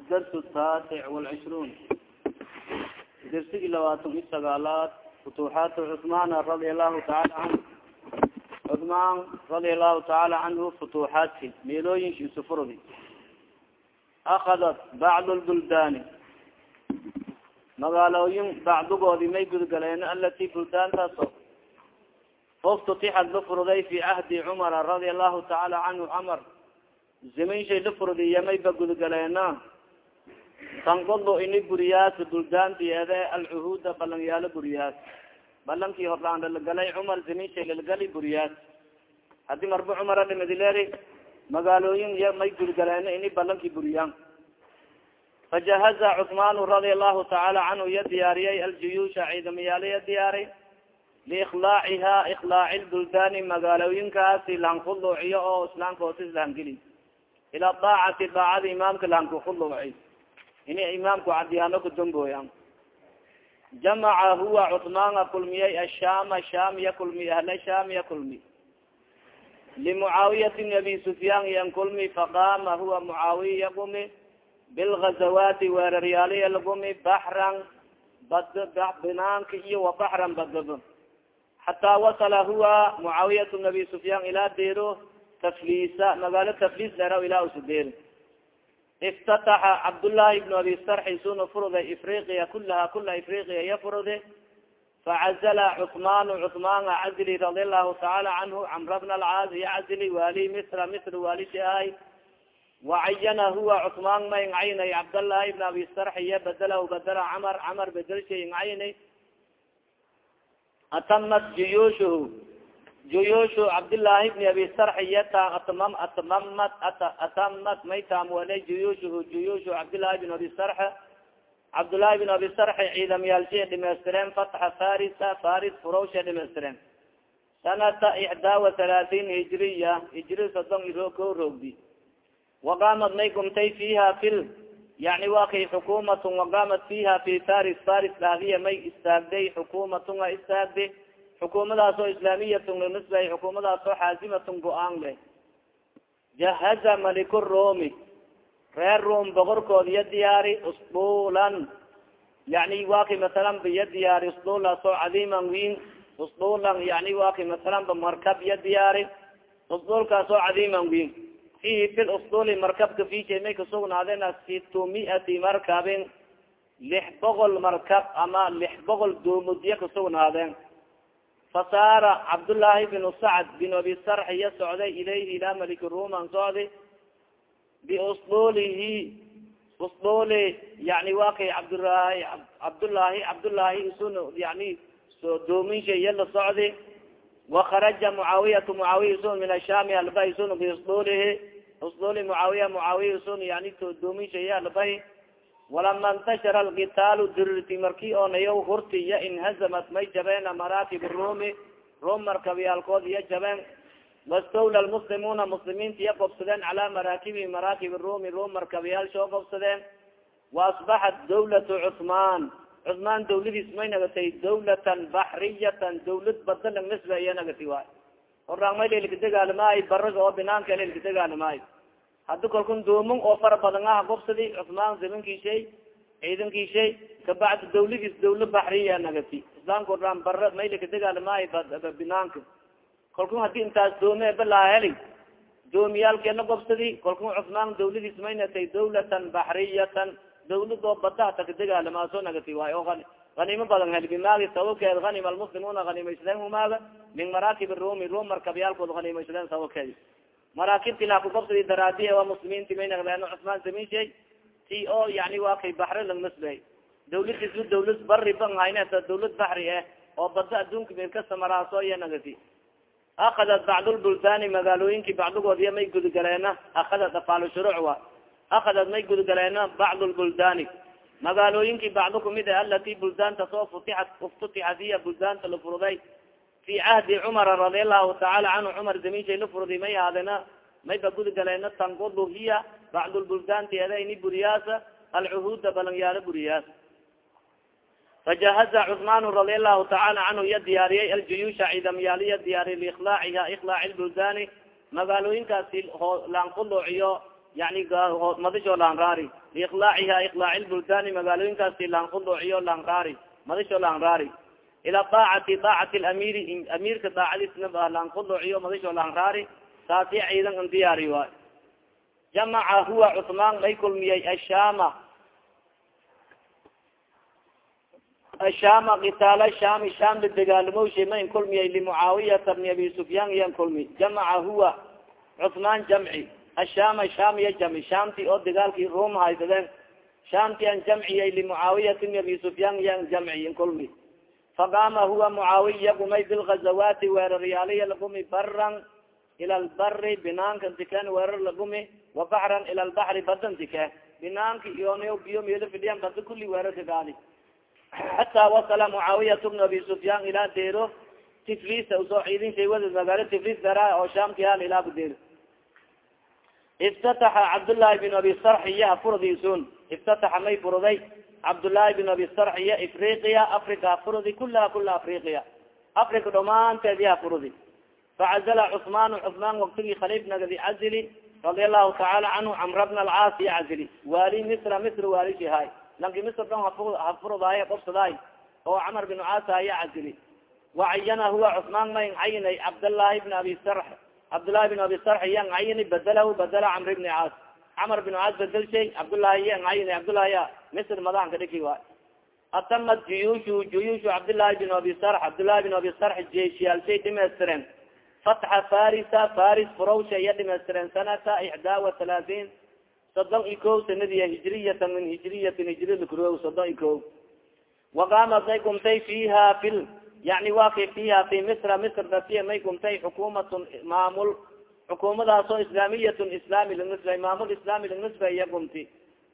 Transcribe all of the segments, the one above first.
adars taasic walcishruun dersigii labaatan i sagaalaad futuuxaat cuثmaan radia alahu taala an cuثmaan radia alahu taala canhu futuuxaatki meelooyinkiisu furdi akadat bacd lbuldaani magaalooyin bacdigoodi may gudgaleen alati buldaantaasoo oftutixad la furday fi cahdi cumara radia alahu taala canhu camar zimanshay la furdiya may ba gudgaleena tangodo ini buriyaas buldaantiede alcuhuuda balanyaalo buriyaas balankii hordhaan lalagalay cumar zimishay lalagali buriyaas haddii marba cumara dhimadileri magaalooyin y may gudgaleen ini balankii buriyaan fajahaza cusmaanu radia allahu tacaala canhu ya diyaariyay aljuyuusha ciidamayaalo ya diyaaray. Liiklaaciha iklaaci lbuldaani magaalooyinkaasi lankuluuciyo oo islaamka hoosis lahangeli ila daacati daacada imaamka lankukuluuci ini imaamku cadiyaano kudambooyan jamaca huwa cusmaana kulmiyay ashaama sham ya kulmi. Ahla sham ya kulmi limucaawiyati abi sufyaan yan kulmi faqaama huwa mucaawiya yaqumi bilgazawaati weeraryaaliya lagumi baxran bad binaanka iyo wa baxran badaba xataa wasala huwa mucaawiyat abi sufyaan ilaa deero tafliisa magaalo tafliis dheera ilaa usa deero iftataxa cabdullahi ibnu abi sarxi suna furuday ifriqiya kulaha kula ifriqiya ya furude facazala cusmaanu cusmaana cazili radi allahu tacaala canhu camra bna alcaas ya cazili waali misra misr waalishi ahay wacayana huwa cusmaan ma incaynay cabdllahi ibn abi sarxi ya badela badela camar camar bedelsha incaynay atamat juyuushuhu juyuushu cabdillaahi bni abi sarxi yata atmam atmamat atamat may taamwalay juyuushuhu juyuushu cabdillahi bin abi sarxe cabdullaahi bin abi sarxe ciidamyaalshiya dhimaystireen fatxa farisa faris furowsha dhimaystireen sanata ixdaa wa halaatiin hijriya hijri sodon iro ko roogdi waqaamad may gumtay fiha fil yani wa kay xukuumatun waqaamat fiha fi faris faris dhahdiya may istaagday xukuumatun a istaagday xukuumadaas oo islaamiyatun linisbay xukuumadaas oo xaazimatun go'aan leh. Jahaza maliku rumi reer rum boqorkood iya diyaari usdulan yani waki masalan ba iya diyaari usdulaas oo cadiiman win usdulan yani waki masalan ba markab iya diyaari. Usdulkaas oo cadiiman win fihi fi usduli markabka fija may kasugnaadeen situ miati markabin lix boqol markab ama lix boqol doomudya kasugnaadeen fasaara cabdullaahi bin sacd bin abi sarx iya socday ilayhi ilaa maliki ruman socday biusdulihi usduli yani wa kay cabdlahi cabdullaahi isun yani doominsha iya la socday wakaraja mucaawiyatu mucaawiya isun min ashami alba isun biusdulihi usduli mucaawiya mucaawiya isun yani doominsha iya albahi walama intashara alkitaalu dirirti marki hurti iya inhazamat may jabeen maraakib rumi rum markabyaalkood iya jabeen wastawla lmuslimuuna muslimiinta iya gobsadeen calaa maraakibi maraakib rumi rum markabyaal shoo gobsadeen waasbaxat dawlatu cuثmaan cuثmaan dawladiis may nagatay dawlatan baxriyatan dawlad bada lang nisba iya nagati waay horaan may lelkadegaalimaayo baraga oo binaanka lelkadegaalimaayo haddi kalkun doomun oo fara badan aha gobsadi cusmaan zamankiishay ciidankiishay kabacdi dawladiis dawla baxriya nagati. Islaamka oraan bara maylakadegaalimaayo binaanka. Kalkun haddii intaas doome balaa heli doomiyaalkeena gobsadi kalkun cusmaan dawladiis may natay dawlatan baxriyatan. Dawlad oo bada hata kadegaalimaaso nagati waay oo hanimo badan heli bimaagi sababkeed hanima almuslimuuna hanimaysadeen humaaga min maraakib rumi rum markabyaalkood hanimaysadeen sababkeedi maraakibti laa kugobsadi daraadiya waa muslimiinti may nagdeen cusmaan saminshay ti oo yani waa kay baxri lang nasbey dawladiisu dawlad bari ban hayne dawlad baxri eh oo bada adduunka meel kasamaraaso iya nagati akadat bacdulbuldaani magaalooyinki bacdigoodiya may gudgaleena akadat afaal shuruuc wa. Akadat may gudgaleena bacd lbuldaani magaalooyinki bacdo kumid e alati buldaantas oo futixat uftutixat iya buldaanta la furuday fi cahdi cumara radi allahu tacaala canhu cumar zaminshay la furdi may aadena may ba gudgaleena tangodu hiya bacdulbuldaanti edayni buriyaasa alcuhuuda balangyaalo buriyaas fajahaza cusmaan radi allahu tacaala canhu iya diyaariyay aljuyuusha ciidamyaal iya diyaariyay liiklaaciha iklaaci lbuldaani magaalooyinkaasi laanquluuciyo yani madisho laanraari liiklaaciha iklaaci lbuldani magaalooyinkaasi laankuduuciyo laanraari madisho laanraari ila daacati daacati lamiri amiirka daacadiisna laankuduuciyo madisho laanraari taasi ciidan an diyaari waay jamaca huwa cusmaan may kulmiyey ashama ashama kitaala shami sham la degaalamo ma in kulmiyay limucaawiyata bni abi sufyaan iyan kulmi jamaca huwa cusmaan jamci ashama sham iya jamci shamti oo dagaalkii rum haysadeen shamti an jamciyay limucaawiyati bni abi sufyaan iyan jamci kulmi faqama huwa mucaawiya gumay bilgazawaati weeraryaaliya lagumi baran ila lbari binaanka diken weerar lagumi wa baxran ila lbaxri badan dike binaanka iyon biyo meelo fidhiyan bada kuli weerarka gaali xataa wasala mucaawiyat bnu abi sufyaan ilaa deero tiflis u soo ciidin shay wada magaalo tiflis dara oo shaamki hal ilaa kudeero iftataxa cabdullaahi bin abi sarxiya furdisun iftataxa may furday cabdullaahi bin abi sarxiya afriqiya africa furdi kulaha kula afriqiya. Africa dhamaanteed yaha furdi facazala cusmaan cusmaan waktigii khaliif nagadi cazili radia allahu tacaala canhu camra bna alcaas ya cazili waali misra misr waalishihay lanki misr dhon hafurdaay qobsadaay oo camar bin caas ya cazili wacayana huwa cusmaan mayn cayinay cabdallaahi bn abi sarx cabdllahi bin abi sarx yan cayini badalahu badala camr bni caas camar bin caas bedel shay cabdullaahi cabdullahi ya misr madaanka dhiki waay atamat juyuushu juyuushu cabdillaahi bin abi sarx cabdullahi bin abi sarx jeeshiyaalshay dhimaystiren fatxa farisa faris furawsha iya dhimaystiren sanata ixdaa wa halaatiin soddon i ko sanadiya hijriyata min hijriyatin hijrilkuro soddon i ko waqaamat may gumtay fiha fil yani wa kay fiha fi misra. Misr dasiya may gumtay xukuumatun maamul xukuumadaasoo islaamiyatun islaami lagnisbay maamul islaami lagnisbay iya gumti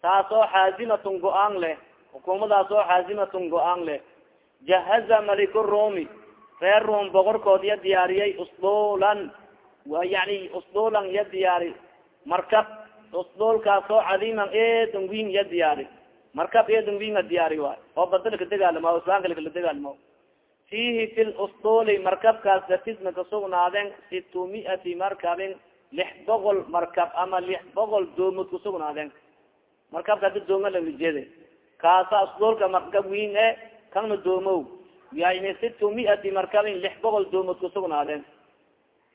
taasoo xaazimatun go'aan leh xukuumadaasoo xaazimatun go'aan leh. Jahaza maliku rumi reer rum boqorkood iya diyaariyay usdulan yani usdulan iya diyaari markab usdulkaasoo cadiiman eedan win iya diyaari. Markab winga diyaari waay. Oo bada laka degaalama islaamka lakala fihi fi lusduli markabkaas datisna kasugnaadeen situ miati markabin lix boqol markab ama lix boqol doomod kasugnaadeen markabka ada dooma lagajede kaasa usdulka markab win e kana doomow yani situ miati markabin lix boqol doomod kasugnaadeen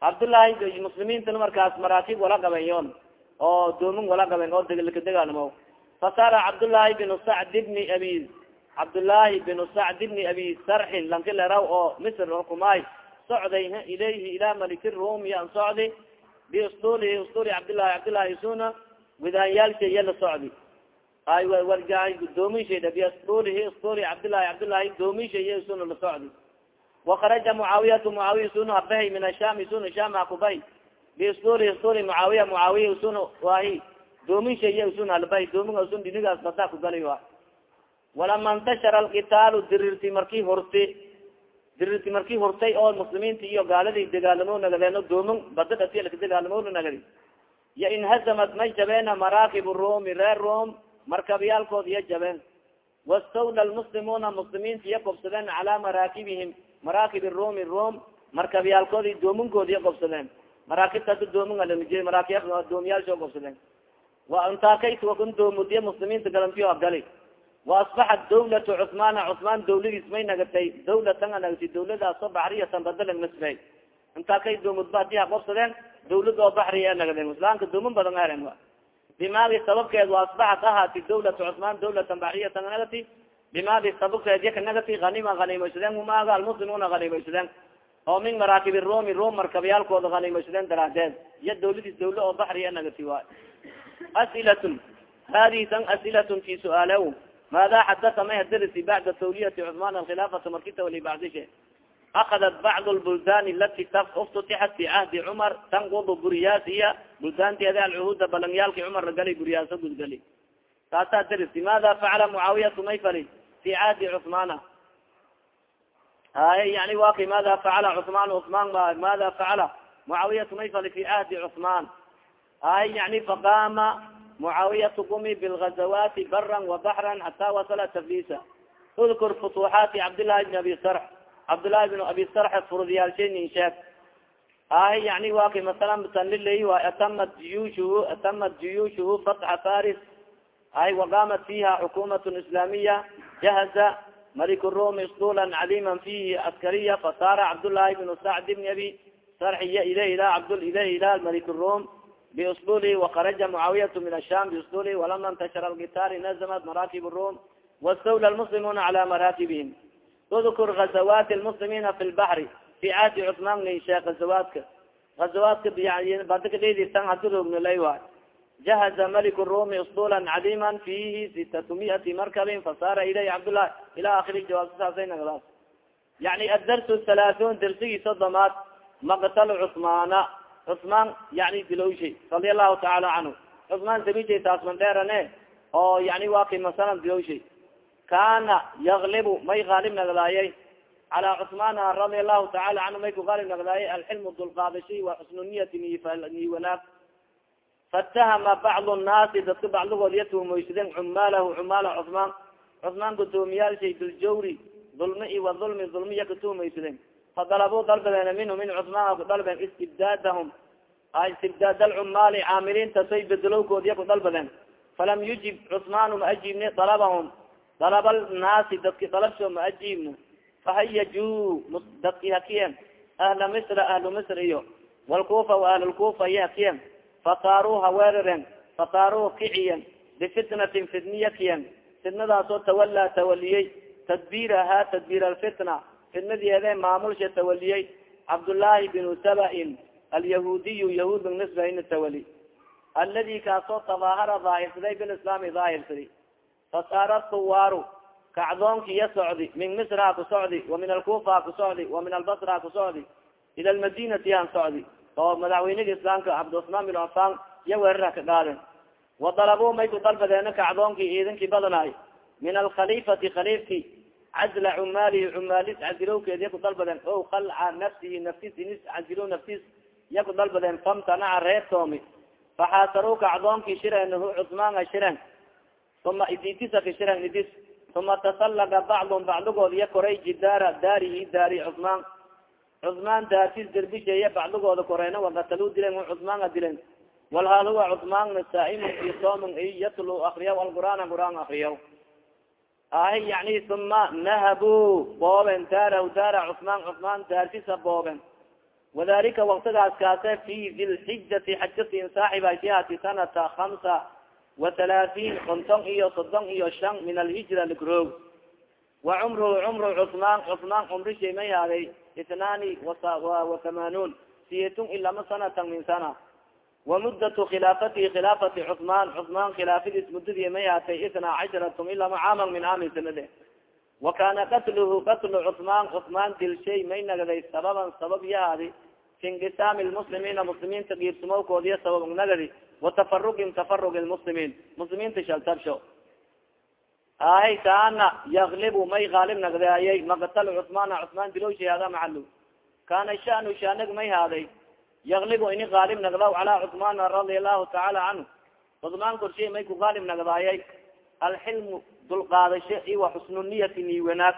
cabdullaahi muslimiintana markaas maraakib wala qabenyoon oo doomin wala qaben oo laka degaalamo fasara cabdullaahi binu sacd bni abi cabdullaahi binu sacd bni abi sarxin lanki leraw oo misr xukumaay socday ilayhi ilaa maliki rumia an socdi biusdulihi usduli cabdillahi cabdillahi suna widaanyaalsha la socdi. Ay warjaay doominshayda biusdulihi usduli cabdillahi cabdillahi doominsha iya suna la socdi. Wakaraja mucaawiyatu mucaawiya suna habahay min ashami suna sham hakubay biusduli usduli mucaawiya mucaawiya suna wahi doominsha iya suna halbahay doomin sun dinigaas badaa kugali wa walama intashara alkitaalu dirirti markii hurti dirirti markii hurtay oo muslimiinta iyo gaaladii degaalamo nagadeeno doomin bada dhati laka degaalamo nagadi ya inhazamat may jabeena maraakib rumi reer rom markabyaalkood iya jabeen wastawla lmuslimuuna muslimiinta iya gobsadeen calaa maraakibihim maraakib rumi rom markabyaalkoodi doominkood iya gobsadeen maraakibta ada doomin alamije maraakib doomiyaalsho gobsadeen wa intaakayt wakun doomudiya muslimiinta galantiyo agali waasbaxat dawlatu cusmaana cusmaan dawladiis may nagatay dawlatan anagti dawladaaso baxriyatan badalag nasbey intaa kay doomudba haddii haqobsadeen dawlad oo baxriya nagadeen islaamka dooman badan a bimaadi sababkeed waasbaxat ahaati dawlatu cusmaan dawlatan baxriyatan nagati bimaadi sababkeed yaka nagati hanima hanimaysadeen humaaga almuslimuuna hanimaysadeen oo min maraakibi rumi rom markabyaalkooda hanimaysadeen daraadeed iyo dawladiis dawla oo baxriya nagati waay asilatun hadihi tan asilatun fi suaalow maada xadata may hadarisi bacda tawliyati cusmaan alkhilaafata marki tawli bacdishe akadat bacd lbuldani lati uftutixat fi cahdi cumar tanqudu guriyaasiya buldaanteeda alcuhuda balangyaalki cumar lagali guriyaaso gudgali taasaa darisi maada facala mucaawiyatu may fali fi cahdi cusmaana ay yani waki maada facala cusmaan cusmaan maada facala mucaawiyatu may fali fi cahdi cusmaan ay yani faqama mucaawiyatu gumi bilgazawati baran wabaxran xata wasala taflisa. Udkur futuxaati cabdillahi bn abi sarx cabdillahi bn abi sarx furudiyaalshay nin sheeg ahi yani wa masalan tanliley waay atamat jiyushuhu atamat jiyushuhu fatxa faris. Ay waqamat fiha xukumat islamiya jahaza malik rumi isdulan cadiman fihi askariya fasara cabdullahi bnu sacd bni abi sarxiya ile ila cabd ile ila malik rum biusduli wakaraja mucaawiyat min asham biusduli walama intashara algitaari nazamat marakib rum wastawla lmuslimuna cala marakibihim udkur gazawat lmuslimina fi lbaxri fi caadi cusmaan sheekh gazawaadka gazawaadka badikadedisan hadurognalay waay jahaza malik rumi usdulan cadiman fihi sitatu miati markabin fasara ilayh cabdullah ila akiri jawaabta saasay nagdaas yani adarsu halaathun darsigii sodomaad maqtal cusmaana cusmaan yani dilowshay radia allahu tacaala canhu cusmaan sabishay taasman dheerane oo yani waa kay masalan dilowshay kana yaglibu may gaalib nagdaayay cala cusmaana radia allahu tacaala canhu may ku gaalib nagdaayay alxilmu dulqaadashay wa xusnu niyati niy wanaag. Faatahama bacdu nnaasi dadka bacdigood ya tuhmoysadeen cumaalahu cumaala cusmaan cusmaan gudoomiyaalshay biljawri dulmi i wa dulmi dulmiya katuhmaysadeen fadalabuu dalbadeen minhu min cusmaan ku dalbeen istibdaadahum istibdaad alcumaali caamiliinta say bedelowkoodiya ku dalbadeen falam yujib cusmaanu ma ajiibne dalabahum dalaba naasi dadki dalabsho ma ajiibno fahayaju dadki hakiyen ahla misra ahlu misr iyo walkufa wa ahlulkufa iyo hakiyen fataaruha weeraren fataaruhu kiciyen bifitnatin fitniya kiyen fitnadaasoo tawalaa tawaliyey tadbiiraha tadbiir alfitna fitnadeede maamulsha tawaliyey cabdullaahi binu sabain alyahuudiyu yahuud binisbaina tawali aladi kaasoo tabaahara daahirsaday bilislaami daahirsaday fasaara thuwaaru kacdoonki ya socdi min misr ha ku socdi wa min alkufa ku socdi wa min albasra ku socdi ila lmadinati han socdi oo madaxweynihii islaamka cabdicusmaan bin cafan iyo weerarha ka qaaden wadalabuu may ku dalbadeena kacdoonkii ciidankii badanaay. Min alkhalifati khaliifki cazla cumaalihi cumaalis casilowkeed ya ku dalbadeen o kalca nafsihi naftis inis casilo naftis ya ku dalbadeen famtanaca reebtoomi faxaasaru kacdoonkii shireen hu cusmaana shireen uma idintisaka shireen idis uma tasallaga bacdum bacdigood iya koray jidaara daarihi daari cusmaan cusmaan daartis derbisheeye bacdigooda koreena wakataluu dilen cusmaan a dilen walhaal huwa cusmaanna saaimun fi soomin ay yatlu akriya alqur'aan qur'aan akriya ahi yani uma nahabu booben daarahu daara cusmaan cusmaan daartisa booben. Wadalika waktigaas kaase fi dilxijati xajatin saaxiba siati sanata hamsa wa halaatiin konton iyo soddon iyo shan min alhijra likroog wa cumruhu cumru cusmaan cusmaan cumrishay may haaday itnaani wa thamanuun siyetun ilama sanatan min sana wamudatu khilaafatihi khilaafati cusmaan cusmaan khilaafadiis muddadii may haatay itnaa casharatun ilama caaman min caamin sanade wa kana katluhu katlu cusmaan cusmaan dilshay may nagday sababan sabab yahaadi fi inqisaami lmuslimiina muslimiinta giibsumowkoodiya sabab nagadi. Wa tafarugin tafarug lmuslimiin. Muslimiinta shaltabsho ahay kaana yaglibu may gaalib nagdaayay maqtal cusmaana cusmaan dilowshay hada macalo kana shanu shanag may haaday yaglibu ini gaalib nagdaw cala cusmaana radia allahu tacaala canhu cusmaan korshay may ku nagdaayay alxilmu dulqaadasho i wa xusnu niyati ni wanaag.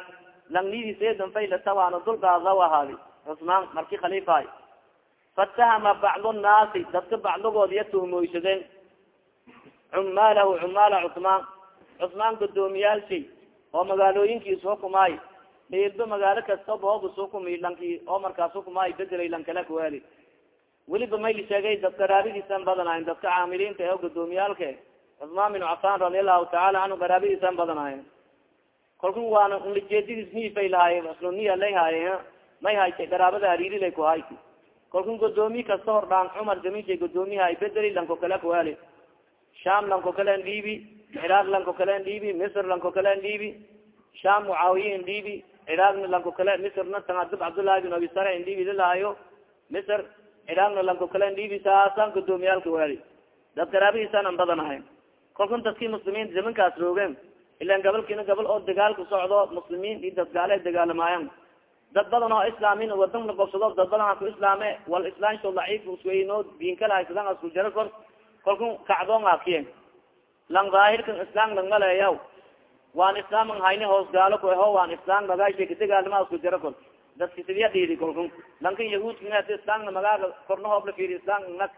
Langnidisdan faylatawaano dulqaadaw ahaadi cusmaan marki khaliifahay fatahama bacdu nnaasi dadka bacdigood iya tuhmoysadeen cumaalahu cumaala cusmaan gudoomiyaalshay oo magaalooyinkiis hukumaay dhiilba magaalo kasta boobus hukumi lanki oo markaas hukumaay bedelay lankala kuwaali weliba mayli sheegay dadka qaraabadiisan badanayen dadka caamiliinta ee gudoomiyaalka cusmaan bin cafan radiallahu tacaala canhu qaraabadiisan badanayen kalku waana unlajeedadiis nifay lahaaye asloniya lay haaye may haytay qaraabada hariirilay ku hayti kalku godoomi kasta hordhaan cumar zaminshay godoomiyahay bedeli lanko kala kuwaali sham lanko kalen dhiibi ciraaq lanko kalen dhiibi misr lanko kalen dhiibi sham mucaawiya in dhiibi ciraaqna lanko kale misrna tanadib cabdullahi bin abi sara in dhiibi lilaayo misr ciraaqna lanko kalen dhiibi saasaan gudoomiyaalka waali dad qaraabadiisaan an badanahay kalkun dadkii muslimiin zamankaas roogeen ilan gabalkiina gabal oo dagaalku socdo muslimiin iyo dad gaale dagaalamaayan dad badan oo islaamin wadan la dad badan ku islaame wal islaamsho daciif usweyno diin kala haysadan asku jaro kor. Kalkun kacdoon akiyen lang daahirkan islam lang waan islaam hayni hoos gaalo ku aho waan islam bagaasha kadagaalima asku jaro kor dadki sidiya dhidi kolkun lanka yahuudka islaamna magaaga korna hoob la fiiri islam nag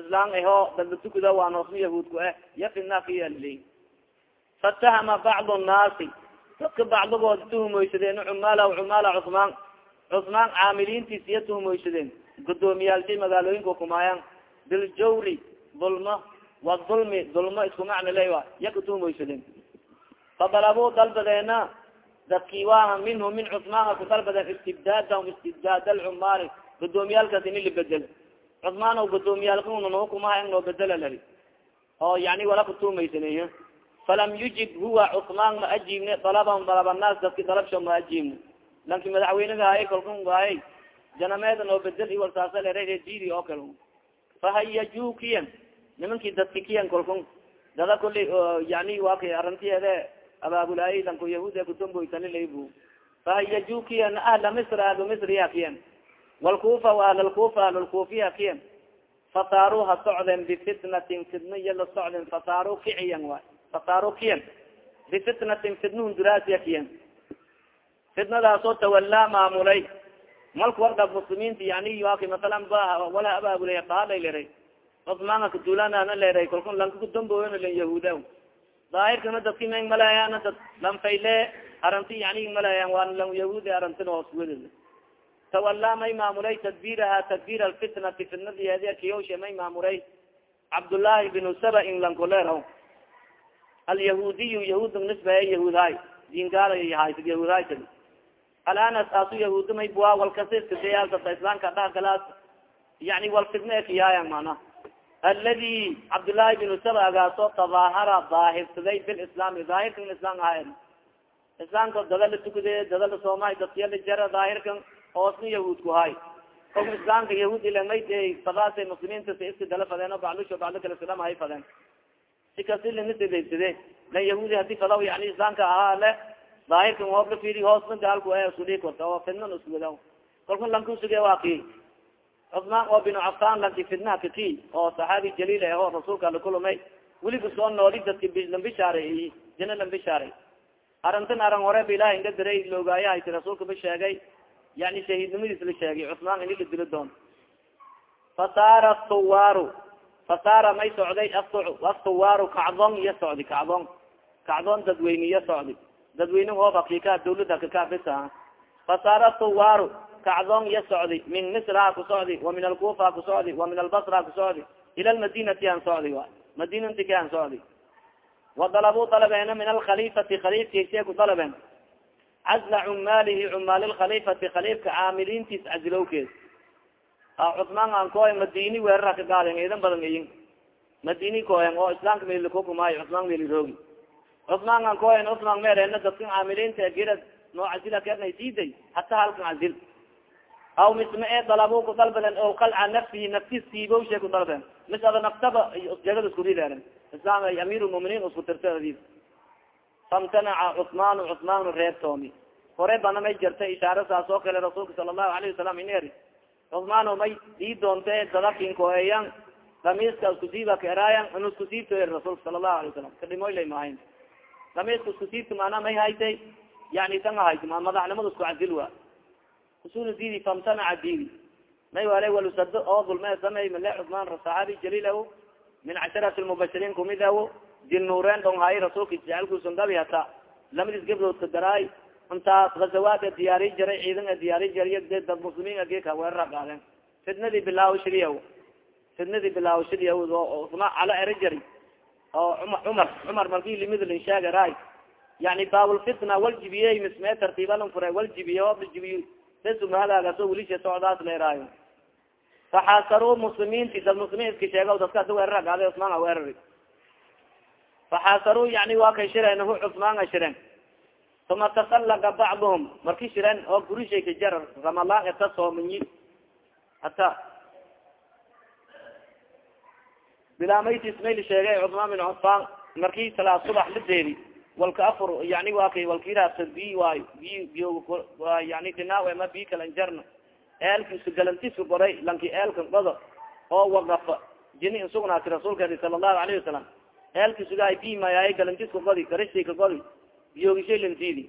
islam aho dadla tukuda waan hoosna yahuudku eh yafinakiyali fatahama bacdu nnaasi dadka bacdigood tuhumoysadeen cumaala cumaala cusmaan cusmaan caamiliintiis iya tuhumoysadeen gudoomiyaalshay magaalooyinka kumaayan biljawri dulmo wadulmi dulmo isku macna le a iya katuhumoysadeen fadalabuu dalbadeena dadkii waa minhu min cusmaana ku dalbadeen istibdaadahum istibdaad alcumaali gudoomiyaalkaas ini labedel cusmaan o gudoomiyaalkanunkumaha noo bedela lari oo yani wala kutuhumaysaney falam yujib huwa cusmaan ma ajiibne dalabahum dalab annaas dadki dalabsho ma ajiibne. Lanki madaxweynaga hay kalkun waay janameeda noo bedel iwal saasa lerejidi oo kale fahayaju kiyan nimankii dadki kiyan kalkun dada kuli yani waa kay arintiyeede abaabulaayay lanko yahuud e kutomboysanilaibu fahayaju kiyan ahla misr ahlu misriya kiyan walkufa ahlalkufa ahlulkufiya kiyan fasaaru ha socden bifitnatin fidna iya la socden fasaaru kiciyan waay fasaaru kiyan bifitnatin fidnahun duraasiya kiyan fitnadaasoo tawalaa maamulay malka wargab muslimiinta yani waki masalan ba wala abaabulay qaalay leray cusmaanka kadulanana leray kalku lanka kudamboyn len yahuuda daahirkana dadki meng malaayana dad lanfayle aranti yani malayan waan lan yahuudi arantin hoos wedel tawalaa may maamulay tadbiraha tadbir alfitnati fitnadiyeedi kiyoshe may maamulay cabdullaahi binu saba in lankoleeraw alyahuudiyu yahuud nisbaya yahuudhay dingaalahay yahuudhay alana saasu yahuud may bua walkasiskadayaalkasa islaamka dha galaas yani wal fidna ekiyaayan mana aladi cabdullaahi binu sabagaasoo tadaahara daahirsaday bilislaami daahirkan islam aha islaamka dada la tukade dada la soomay dadkiyala jara daahirkan hoosna yahuudku hay kolka islaamka yahuud ilamay fadaasa muslimiinta sa iska dala fadeen o baclusho baclo kale silam hay fadeen si kasi linasidaydsade lan yahuudi haddii fadaw yani islaamka ahaa le daahirkan hoob la firi hoosna gaalku e sudhi korta oo fidnan iswada kolka lankusuge waa ki cusmaan oo binu cafan lanki fidnaha kaki oo saxaabi jaliil aho rasuulka lakulumay weliba soo nooli dadki lambishaaray jina lambishaaray arintan aran hore ba ilahi inga diray loogaayahaysi rasuulka ba sheegay yani shahiidnimadiis la sheegay cusmaan ini la dilo doon. Fasaara thuwaaru fasaara may socday athuwaaru kacdoon iyo socdi kacdoon kacdoon dadweyne iyo socdi. Dadweyne hoob akika dawlada kakabisa fasaara thuwaaru kacdoon iyo socdi min misra kusocdi wa min alkufa kusocdi wa min albasra kusocdi ila lmadinati an socdi a madinantiki an socdi wadalabuu dalabeena min alkhalifati khalifkiise ku dalabeen cazla cumaalihi cumaali lkhalifati khalifka caamiliintiis cazilowkeed cusmaan aan koy madini weerara ka gaaden ciidan badan iyin madini koyen oo islaamka melikukumaayo cusmaan meliroogi cusmaan aan koyen cusmaan meerena dadkan caamiliinta gira noo cazila halkan cazil aw misma e dalabo ku dalbaden o kalca nafsihi naftis siibowshe ku dalben mis ada naftaba jegada isku rideeren islam amiir lmuminiin isku tirtadis famtanaca cusmaan cusmaan reebtoomi hore bana may jarta ishaare saas oo kale rasuulka sala allahu alayhi wasalam iner cusmaano may dii doonte dadakinkoeyan damiiska isku siiba kaeraayan inu isku siibto rasuulka sala allahu alay wasalam kadhimoylay maahayn damiiska isku siibta maana may haytay yani tan ahayt ma madaxnimada isku cadil wa usul diidi famtanaca diidi may wale walusado oo dulme samey male cusmaan saxaabi jaliilah min casharati lmubashiriin kumid aw dinuureen dhong haay rasuulka jecalkuusan dhabi hata lamadis gabdoodka daraay intaas gazawaada diyaari jaray ciidan diyaari jariy dad muslimiin ageka weerara qaadeen fidnadii bilaawshadiya fidnadii bilaawshadiya usma cala eri jari oo cumar cumar marki limid linsheega raay yani baabulfitna wal jibiyey mismee tartiibalan fure wal jibiye oo jibiy dasumahadaagaso wilisha socdaas leeraayo faxaasaru muslimiinti dad muslimiin iska sheega dadkaas weerara qaada cusmaan weerari faxaasaru yani waa shireen hu cusmaan shireen uma tasallaga bacduhum marki shireen oo gurishay ka jar ramalaan eta soomiyi hata bilaamaytis mayl sheegay cusmaan bin cafaan marki salaa subax la deeri walka afur yani waa kay walkiraasa bi waayo bi biyo yani dinaawe ma bi kalan jarna eelkiisu galantiska goray lanki eelka godo oo wagafa jini insugnaati rasuulkeedi sala allahu alayhi wasalam eelkisugaay bi mayaay galantiska godi garishika godi biyogishay lantidi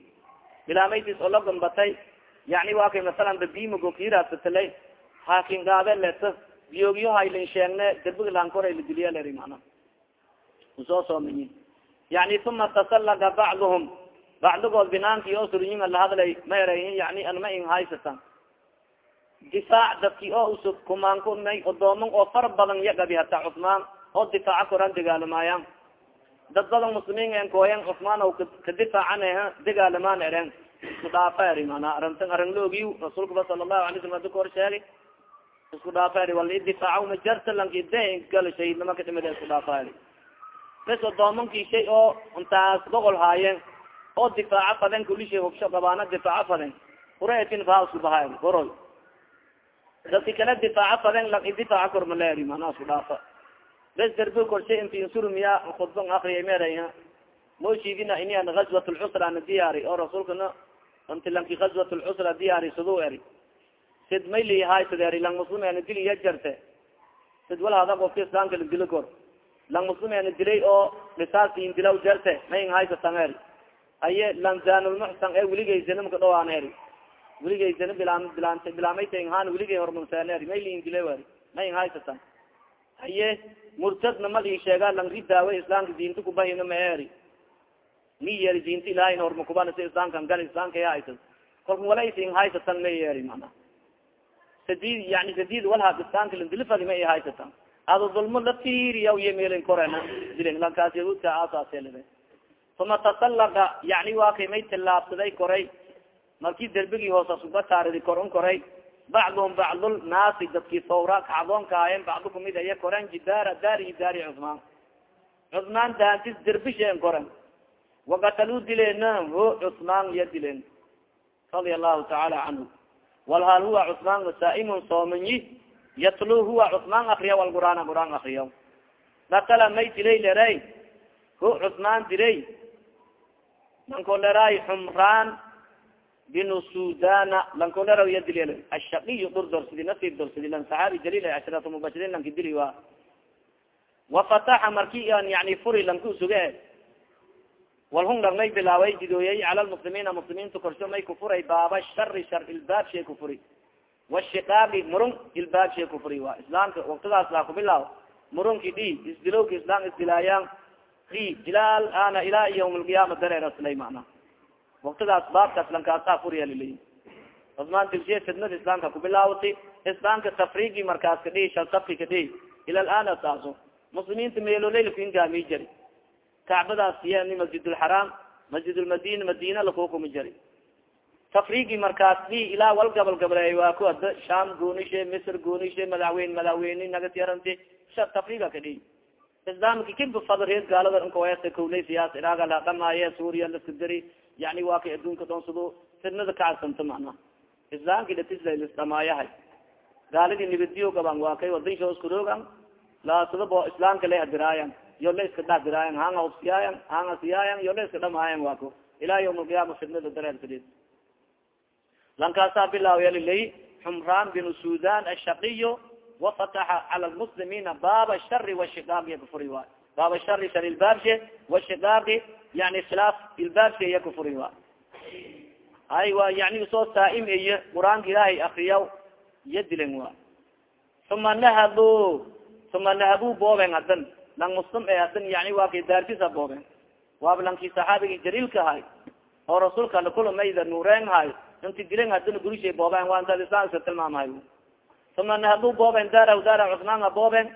bilaamaytis oo la gambatay yani wa kay masalan babimagokirasatalay haakin gaade leto biyoogyo haylin sheegne derbiga lankora la diliya leri mana u soo soomiyi yani uma tasallaga bacduhum bacdigood binaanki oo suryin lahadlay ma erayin yani anma in haysatan. Difaac dadki oo usub kumaankunay odooman oo far badan yagabi hata cusmaan oo difaaca koran degaalamaayaan dad badan muslimiin en kooyan cusmaan o ka difaacan degaalamaan eren isku dhaafa eri mana arintan arrin loogiy rasuulkaba sala allahu alay slam adi kahor sheegay isku dhaafa eri wala idifaaca majarta lanki de gal shahidnima kadhimid isku dhaafa eri bes odoomankii shay oo intaas boqol haayeen oo difaaca faden kulisha hubsho gabaana difaaca faden ureetin faa isku baha eri horoy. Dadki kala difaaca faden lang idifaaca kormala eri mana isku dhaafa. Bes darbi korshay inti insurumiya khudban akriya meraya moshidina ini an gazwat lcusra na diyaari oo rasuulkana inti lanki gazwat diyaari sadu eri. Sid mayli haysid eri lang muslim ana jarte sid wal hada qofka islaamka la lang muslim ana dilay oo lisaasin dilaw jarte mayn haysatan eri aye lanzanulmuxsan ee weligaysana maka dhawaan eri weligaysana bilaan bilaan bilaamaytahan weligay hormansaan eri maylin dila eri mayn haysatan haye murtadna mali sheega lang ridaawe islaamka diinta kubahina ma eri mi yeri diinta ilahay horma kuban si islaamkan gal islaamka ya haysa kolka walaysin haysatan ma eri mana sadid yani sadid walha islaamka landilifadi ma haysatan ado dulmo la fiiriya iyo meelin korena dilin lankaas yahuudka asaasele uma tasallaga yani waa kay may koray markii derbigii hoos asubataaridi koron koray bacduhum bacdul naasi dadkii fawra kacdoonkaayeen bacdu kumid aya koren jidaara daari daari cusmaan cusmaan daantis derbisheen koren wakataluu dileena ho cusmaan iya dileen radia allahu tacaala canhu walhal huwa cusmaan wasaa'imun soomanyi yatlu huwa cusmaan akriya wal qur'aan akriya dakala may dilay leray ho cusmaan dilay nanko leray xumraan binu sudana lankoleraw ya dil ashaqiy dur dorsidi nasib dorsidi lan saxaabi jalil ashratu mubashirin lanki dili wa wafataxa marki yani furi lanku suge walhung lang may bilaaway cala lmuslimiina muslimiinta korsho may kufuray baaba shari shar ilbaab shay kufuri washiqaaqi murun ilbaab shay kufuri wa islaamka waktadaas laa kubilaaw murunki di isdilowka islam isdilaayaan i ilaa ana ilaa yawm alqiyaama dareeraslay mana waktadaas baabkaas lankaasa furiyalilay cusmaan dilshe fidnada islaamka kubilaawati islaamka tafrigi markaas kadhihi shal safki kadhihi ila lana saaso muslimiinta meeloleylakuingaami jari kacbadaas yani masjidulxaraam masjidulmadina madina lakukumi jari tafrigi markaas ilaa wal gabal gabaleey waa ku ada sham goonishe misr goonishe madaxweyne madaxweyne nagatyaranti tafriga kadhihi islaamka kiba fadreed gaalada nkaweesa kawlay siyaas iraaga la dhamaaye suuriya laska dari yani waa kay adduunka doonsado fidnada kacasanta macna islaamki datisladhamaayahay gaalidii nibadiyo gaban waa kay wadansho iskuroogan laasada bo islaamka la hadiraayan yo la iska dhex diraayan hanga hubsiyaayan hanga siyaayan yo la dhamaayan waa ko ilaa yawm alqiyaama fidnada dareerkadid lankaasaa bilaawiyalilay xumraan binu sudan ashaqiyo wafataxa cala lmuslimiina baaba shari washiqaaqi kufuri waay baaba shari shar ilbaabshe washiqaaqi yani khilaaf ilbaabshe iya kufuri waay hay wa yani soo saaim iyo qur'aanka ilaahay akriya iya dilen wa uma nahabo uma nahabu booben hadan. Lang muslim e hadan yani waa kay daarkisa booben waaba lankii saxaabigi jaliilka hay oo rasuulka lakulamayda nuureen hay inti dilen hadana gurishay booben waa intaad islam iska tilmaamahay uma nahadu booben daara daara cusmaana booben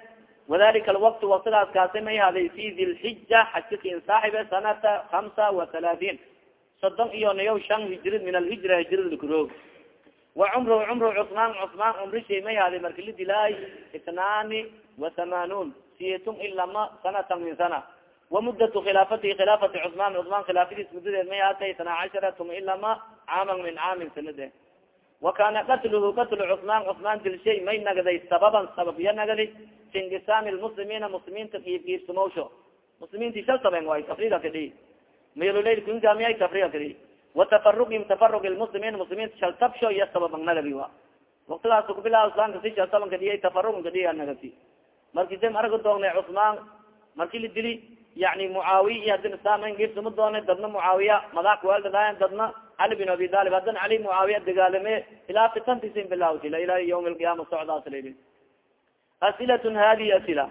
wadalika alwaktu waktigaas kaasi may haday fi dilxija xajkakin saaxibe sanata hamsa wa halaatiin sodon iyo niyaw shan hijrid min alhijra hijrad lakuroog wa cumru cumru cusmaan cusmaan cumrishay may haday marka lidilaay itnaani wa thamanuun siyetun ilama sanatan min sana. Wamuddatu khilaafatihi khilaafati cusmaan cusmaan khilaafadiis muddadeed may haatay itnaa casharatun ilama caaman min caamin sanade wakana katluhu katlu cusmaan cusmaan dilshay may nagday sababan sabab ya nagdi fi inqisaami lmuslimiina muslimiinta iibgiibsamowsho muslimiinti shal saben waay tafriga kadhi meloleyl kungaamiyay tafriga kadhi watafaruqihim tafaruq lmuslimiin muslimiinta shal tabsho iyo sababan nagdi wa waktigaas kubilaa islaamka si shal saban kadhiyay tafaruqan kadhiya nagati. Marki dem araga doonay cusmaan marki la dili yani mucaawiya iyo islaam giibsama doonay dadna mucaawiya madax kuweeldadaayan dadna cali bin abi talib haddana cali mucaawiya dagaalame ilaa fitantisin bilawti ila ila ywm alqiyaama socdaas laili asilatun hadihi asila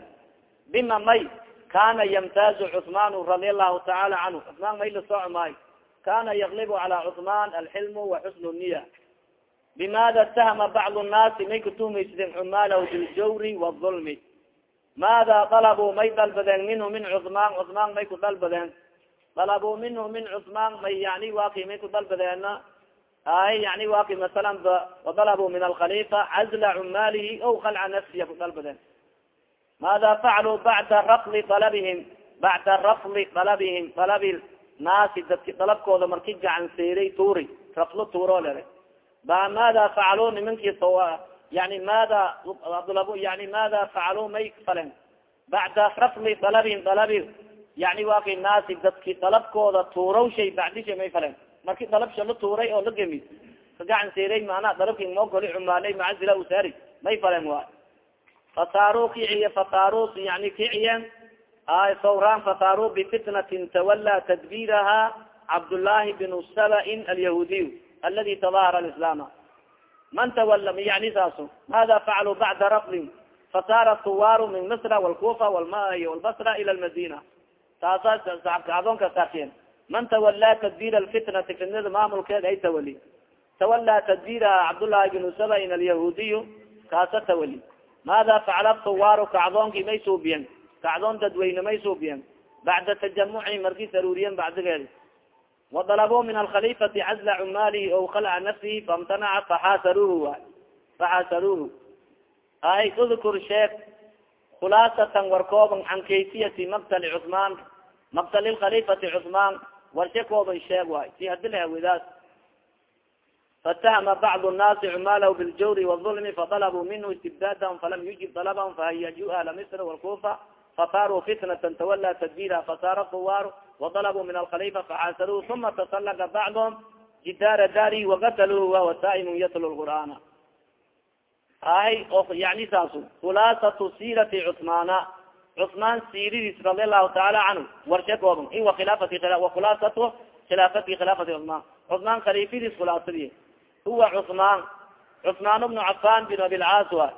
bima may kana ymtaazu cثman radi allahu taala canhu cثman may la soco maayo kana yaglibu cala cثman alxilmu waxusn niya bimada tahma bacd الnaasi may kutumaysadeen cumalahu biljawri wالظulmi maada dalabuu may dalbadeen minhu min cثman cثman may ku dalbadeen dalabuu minhu min cثman may yani waki may ku dalbadeena ay yani waki masalan wadalabuu min alkhalifa cazla cumalihi o kalca nafsiya ku dalbadeen maada facaluu bacda rafli dalabihim bacda rafli dalabihim dalabi naasi dadki dalabkooda marki gacan seeray tuuri raflo tuuro lere ba maada facaluu nimankii yani maada yani maada facaluu may falen bacda rafli dalabihim dalabi yani waa kay naasi dadki dalabkooda tuuraw shay bacdisha may falen marki dalabsha la tuuray oo la gemi ka gacan seeray maanaa dalabki mogoli cumaalay macazila usaari may falen waay fasaaru kiciye fasaaru yani kiciyeen ay sawraan fasaaru bifitnatin tawala tadbiraha cabdullahi bn sabain alyahuudiy aladi tadahara alislaama. Man tawala yani saaso mada facaluu bacda rafdin fasaara suwaaru min misra walkufa walbasra ila lmadina taasa adoonka saakien man tawala tadbir alfitnati fitnada maamulkeed ay tawali tawala tadbiraha cabdullahi bn sabain alyahuudiy kaasa tawali maada facala suwaaru kacdoonki may suubiyen kacdoon dadweyne may suubiyen bacda tajamuci markii saruuriyen bacdigeedi wadalabuu min alkhalifati cazla cumaalihi o khalca nafsihi faimtanaca faxaasaruhu waay faxaasaruhu ay udkur sheeg khulaasatan warkooban can kayfiyati maktali cusmaan maktali lkhalifati cusmaan warshe kooban sheeg waay si hadi lahawidaas fatahma bacd الnaasi cumalahu biljawri wالظulmi faطalabuu minhu istibdaadahum falam yujib dalabahum fahayaju ahla misr wاlkufa fasaaruu fitnata tawala tadbira fasaara kuwaaru وطلبوا من الخليفة فxاasروه ثuma تسلق بعضهم جداr dاrي وqتلوه وهو sائم yتلو القرآن ay yani saas khلاaصة sيرة cثmاna cثmaan siradiis رadi الlahu taعala canhu warshe kooban i khilafati khulaasato khilaafati khilaafati cثmaan cثmaan khaliifadiis khulaasadi huwa cثmaan cثmaan بن cafan بن abi lcaas wa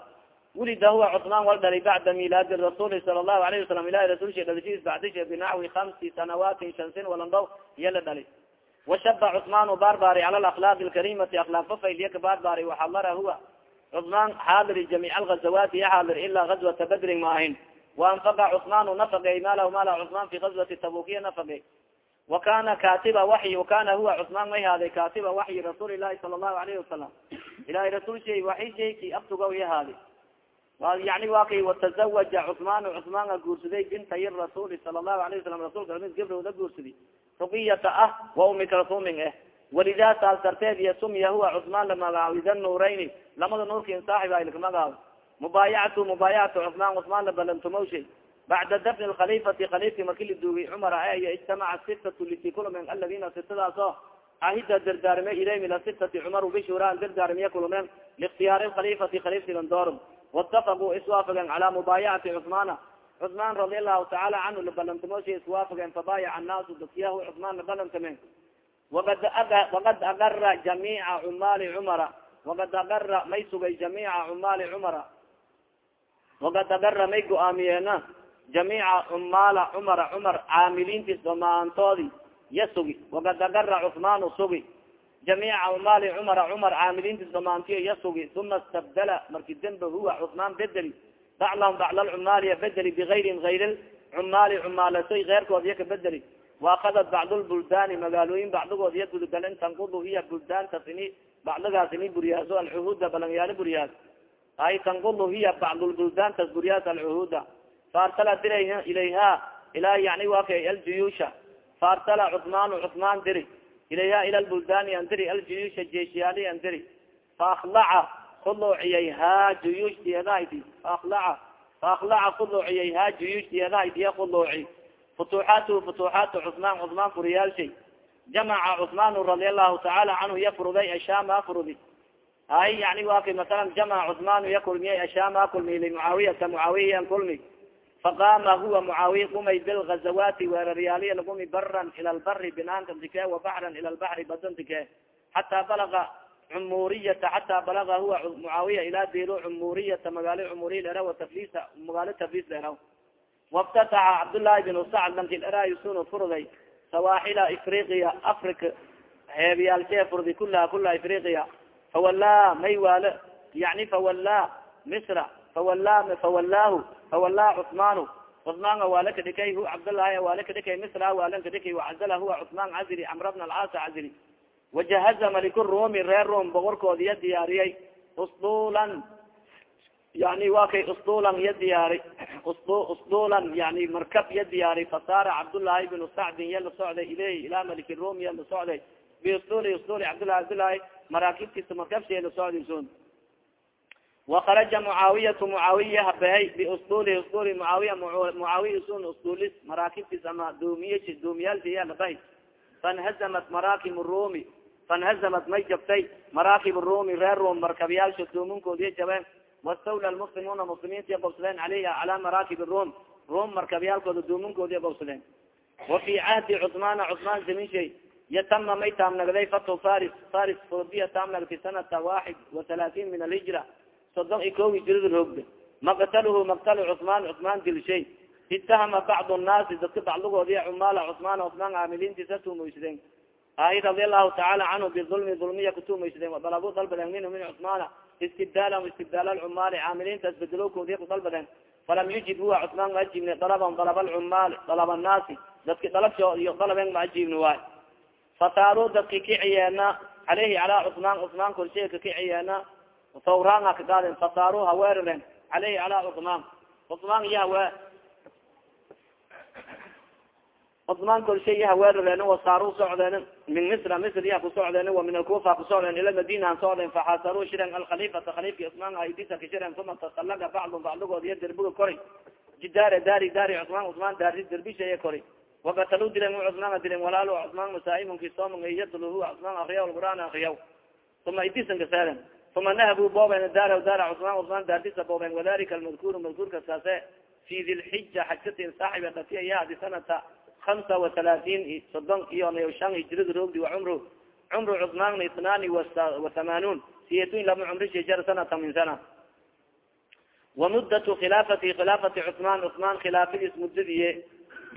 wulida huwa cثmaan wal dhali bacda milaadi rasuli sala الlahu alayه wasalam ilahi rasulsha dhalishiis bacdisha binaxwi hamsi sanawaatin shansin walandaw iya la dhali washaba cثmaan baarbaari cala alakhlaaq alkarimati akhlaaq fafayliya ka baarbaari waxamara huwa cثmaan xaadiri jamiic algazawaati ya xaadir ilaa gazwata badrin ma ahin waanfaqa cثmaan nafaqey maalahu maala cثmaan fi gazwati tabukiya nafaqey wa kana katiba waxyi wakana huwa cثmaan may haaday katiba waxyi rasuuli lahi sala الlahu alayhi wasalam ilahi rasul shay waxi shayki abtuga iya haadi yani wa kay watazawaja cثmaan cثmaana guursaday bintay rasuli sala الlahu alayه wasalam rasulka mid gabrowda guursadi ruqiyata ah wa umi kalsumin eh walida saas darteed iyo sumya huwa cثmaan lamagaawidan nuurayni lamada nuurkin saaxib aylakamagaabo mubaayacatu mubaayacatu cusmaan cusmaan la balantumow shay bacda dafni lkhalifati khalifki marki la duugay cumar aya ijtamaca sitatu liti kulumeen aladina sitadaas oo ahida dardaarme ilaymila sitati cumar bishuraan dardaarmiya kulumeen liikhtiyaari lkhalifati khaliftigan doorum waitafaquu iswaafageen calaa mubaayacati cusmaana cusmaan radi allahu tacaala canhu la balantumow shay iswaafageen fabaayaca annaasu dadkiyahu cusmaan la balantameen waqad agara jamiica cumaali cumara waqad agara may sugay jamiica cumaali cumara waqad agara may go'aamiyeena jamiica cumaala cumara cumar caamiliintiis damaantoodi ya sugi. Waqad agara cثmaan sugi. Jamiica cumaali cumara cumar caamiliintiis damaantiyo ya sugi. Uma stabdala marki dembe huwa cثmaan bedeli baclahum bacla lcumaaliya bedeli bigayrin gayr cumaali cumaalasoy keyrkood iya ka bedeli waakadat bacd lbuldaani magaalooyin bacdigood iya gudgalan tanqudu hiya buldaantas ini bacdigaas ini buriyaaso alcuhuda balangyaalo buriyaas ay tanqudu hiya bacdlbuldaantas buriyaas alcuhuda faarsala dira ilayha ilaa yani wa kay aljuyuusha faarsala cثmaan cثmaan diri ilayha ila lbuldaani an diri aljuyuusha jeeshiyaali an diri faakhlaca kuluuciyay ha juyuushtiedahaydi faakhlaca faakhlaca kuluuciyay ha juyuushtiedahaydiya kuluuci futuxaatu futuxaatu cثmaan cثmaan furiyaalshay jamaca cثmaan radi allahu tacaala canhu ya furuday ashaama furudi ay yani wa kay masalan jamaca cثmaan ya kulmiyay ashaama kulmi limucaawiyata mucaawiyan kulmi. Faqama huwa mucaawiya gumay bilgazawaati weeraryaaliya lagumi baran ila lbari binaanka dike wa baxran ila lbaxri badan dike xataa balaga cumuriyata xataa balaga huwa mucaawiya ilaa dilo cumuriyata magaalo cumuriya lera wa taflisa magaalo taflis lera waftataxa cabdullaahi bin sacd lanki erayusunu furday sawaaxila afriqiya africa heebiyaalshee furdi kulaha kula afriqiya fawalaa may waalo yani fawalaa misra fawala fawalaahu fawalaa cusmaanu cusmaana waala kadhikay hu cabdllahi waala kadhikay misra waalan kadhikay wacazala huwa cusmaan cazili camr bna alcaas cazili wajahaza maliku rumi reer rum boqorkoodiya diyaariyay usdulan yani kay usdulan iya diyaari usdulan yani markab iya diyaari fasaara cabdullaahi binu sacdin ya la socday ileyh ilaa maliki rum ya la socday biusduli usduli cabdullahi cabdullaahi maraakibtiisa markabshe la socday sun wakaraja mucaawiyatu mucaawiya habehay biusduli usduli mucaawiya mucaawiya sun usdulis maraakibtiis ama doomiy doomiyaalsiya labahay fanhazamat maraakim rumi fanhazamat may jabtay maraakib rumi reer rum markabyaalsha doominkoodiya jabeen. Wastawla lmuslimuuna muslimiintiya bobsadeen caleyha calaa maraakib rum rum markabyaalkooda doominkoodiya bobsadeen wa fi cahdi cusmaana cusmaan zaminshay yatama may taamnagday fatu faris faris furdiya taamnagtay sanata waaxid wa talaatiin min alhijra sodon i ko hijrada roogda maqtaluhu maqtalu cusmaan cusmaan dilshay itahama bacdu nnaasi dadka bacdigoodi cumaala cusmaan cusmaan caamiliintiisa tuumaysadeen ahi radia allahu tacaala canhu biulmi ulmiya kutuumaysadeen wadalabu dalbadeen minhu min cusmaana istibdaala istibdaal alcumaali caamiliinta isbedelowkoodi kudalbadeen falam yujib huwa cusmaan ma ajibne dalaban dalab alcumaali dalab annaasi dadki dalabsho iyo dalabeen ma ajibni waay fataaru dadki kiciyeena caleyhi calaa cusmaan cusmaan korsheey ka kiciyeena thawraanga ka gaadeen fataaru haweeraren caleyhi calaa cusmaan. Cusmaan iyo hawe cusmaan korshay iyo haweeraren wasaaru socdeen min misra misr iya kusocdeen wa min alkufa kusocdeen ila madina socdeen faxasaru shiren alkhalifata khalifki cusmaan aidisa kashiren uma tasalaga bacdum bacdigood iyo derbiga kori. Jidaare daari daari cusmaan cusmaan daari derbishaya kori wagataluu dilen cusmaan dilen walaalo cusmaan masaa'imunki soomon yadluhu cusmaan akriya lqur'aan akriyaw uma idisan kaseeren uma nahabu booben daara daara cusmaan cusmaan daardisa booben wadalika almadkuuru madkuurka saase dilxija xajkatin saaxiba dhati ayaadi sanata hamsa wa talaatiin sodon iyo shan hijrada roogdi wa cumru cumru cusmaanna itnaani wa thamaanuun siyatun lama cumri shijar sanata min sana wa muddatu khilaafati khilaafati cusmaan cusmaan khilaafadiis muddadiye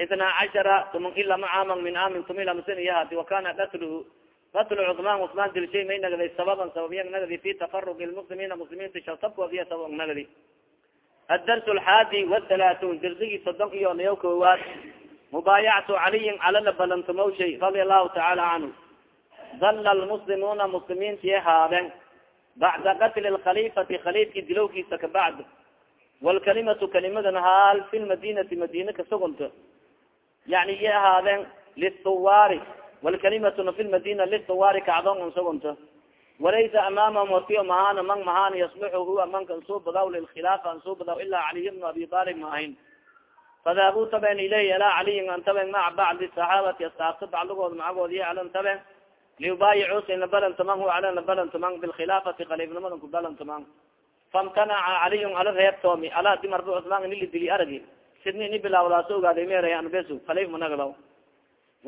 itnaa cashara tuman i lama caaman min aamin tumi lama sana iyahaati wakana qatluhu qatlu cusmaan cusmaan dilshay may nagday sababan sababya nagdi fi tafaruq lmuslimiina muslimiinta shartabkoodiya sabab nagdi addars alxaadi wathalaatun dirdigii sodon iyo nayo koowaad mubaayactu caliyin calala balantamowshay radia allahu tacaala canhu dalla lmuslimuuna muslimiintii haadeen bacda qatli lkhalifati khaliifki dilowkiisa kabacd walkalimatu kalimadan haal fi lmadinati madina kasugunta yani iya ahaadeen lithuwaari walkalimatuna fi lmadina lithuwaari kacdoon an sugunta walaysa amaamahum hortiyo mahana man mahana yasluxu huwa manka ansuubadaw lilkhilaafa ansuubadaw ilaa caliy bnu abi talib ma ahin fadaabuu taben ilayhi ilaa caliyin an taben maca bacdi saxaabati asaabta bacdigood macagood iyo alan taben liubaayicuusa ina balantaman hu alana balantaman bilkhilaafati khaliifnimadan ku balantaman famtanaca caliyun ala reebtoomi ala dimarba cusmaan inili dili aragi sidni ini bilaawdaaso ogaaday meera anbes khaliif managdaw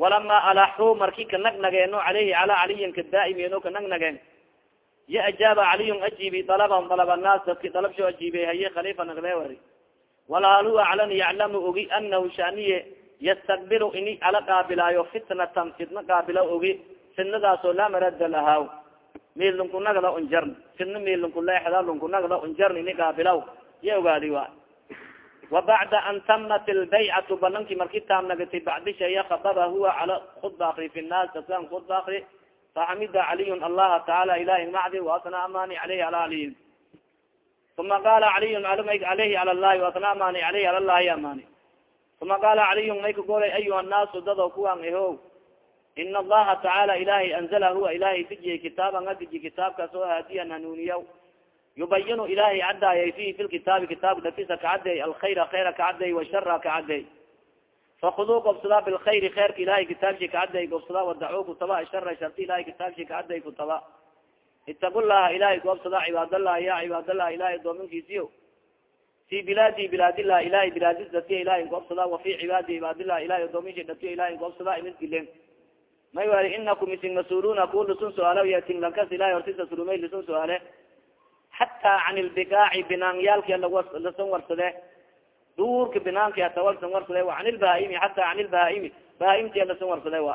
walama alaxuu marki ka nagnageeno caleyhi calaa caliyin ka daa'imeno ka nagnageen. Ya ajaaba caliyun ajiibi dalabahum dalab annaas dadki dalabsho ajiibay haye khaliifa nagdeewari walaalu aclan yaclamu ogi anahu shaniye yastakbiru ini ala qaabilaayo fitnatan fitna qaabila ogi fitnadaasoo laa marada lahaw mil lunkunagda unjarn fitna mil lunkuleexda lunkunagda unjarn ini qaabilaw. Ya ogaadi wa bacda an tamat lbaycatu balanki marki taamnagatay bacdishaya kababa huwa cala khudba akri fi nnaas dadkan khudba akri faxamida caliyun allaha tacaala ilahi macdi waasna amani aleyhi ala aliyin uma qala caliyun aleyhi ala llahi waasna amani aleyhi ala llahi amani. Uma qala caliyun may kagolay ayuha nnaasu dado kuwan eho. In allaha tacaala ilahay anzala huwa ilahay dijiyay kitaaban adiji kitaabkaas oo haadiyan hanuuniya yubayinu ilahay caddaayay fihi fi lkitaabi kitaabka dakisa kacadday alkhayra khayra kacadday washara kacadday fakuduu gobsadaa bilkhayri khayrka ilahay kitaabshi kacadday gobsadaa wadacu kutaba shara sharti ilahay kitaabshi kacadday kutaba itaqu llaha ilahay goobsada cibaadallah ya cibaadallah ilahay doominkiisiyo fi bilaadi bilaadilah ilahay bilaadis datiya ilahay goobsada wafi cibaadi cibaadilah ilahay adoomishi datiya ilahay goobsada imisgilen may wali inakum isin mas'uuluna ku lisun su'aalo yatin lankas ilahay hortisa surumay lisun su'aale xataa can ilbigaaci binaanyaalki lasan warsade duurka binaanki atawalsan warsade wa can ilbahaimi xata can ilbahaimi bahaimti lasan warsade wa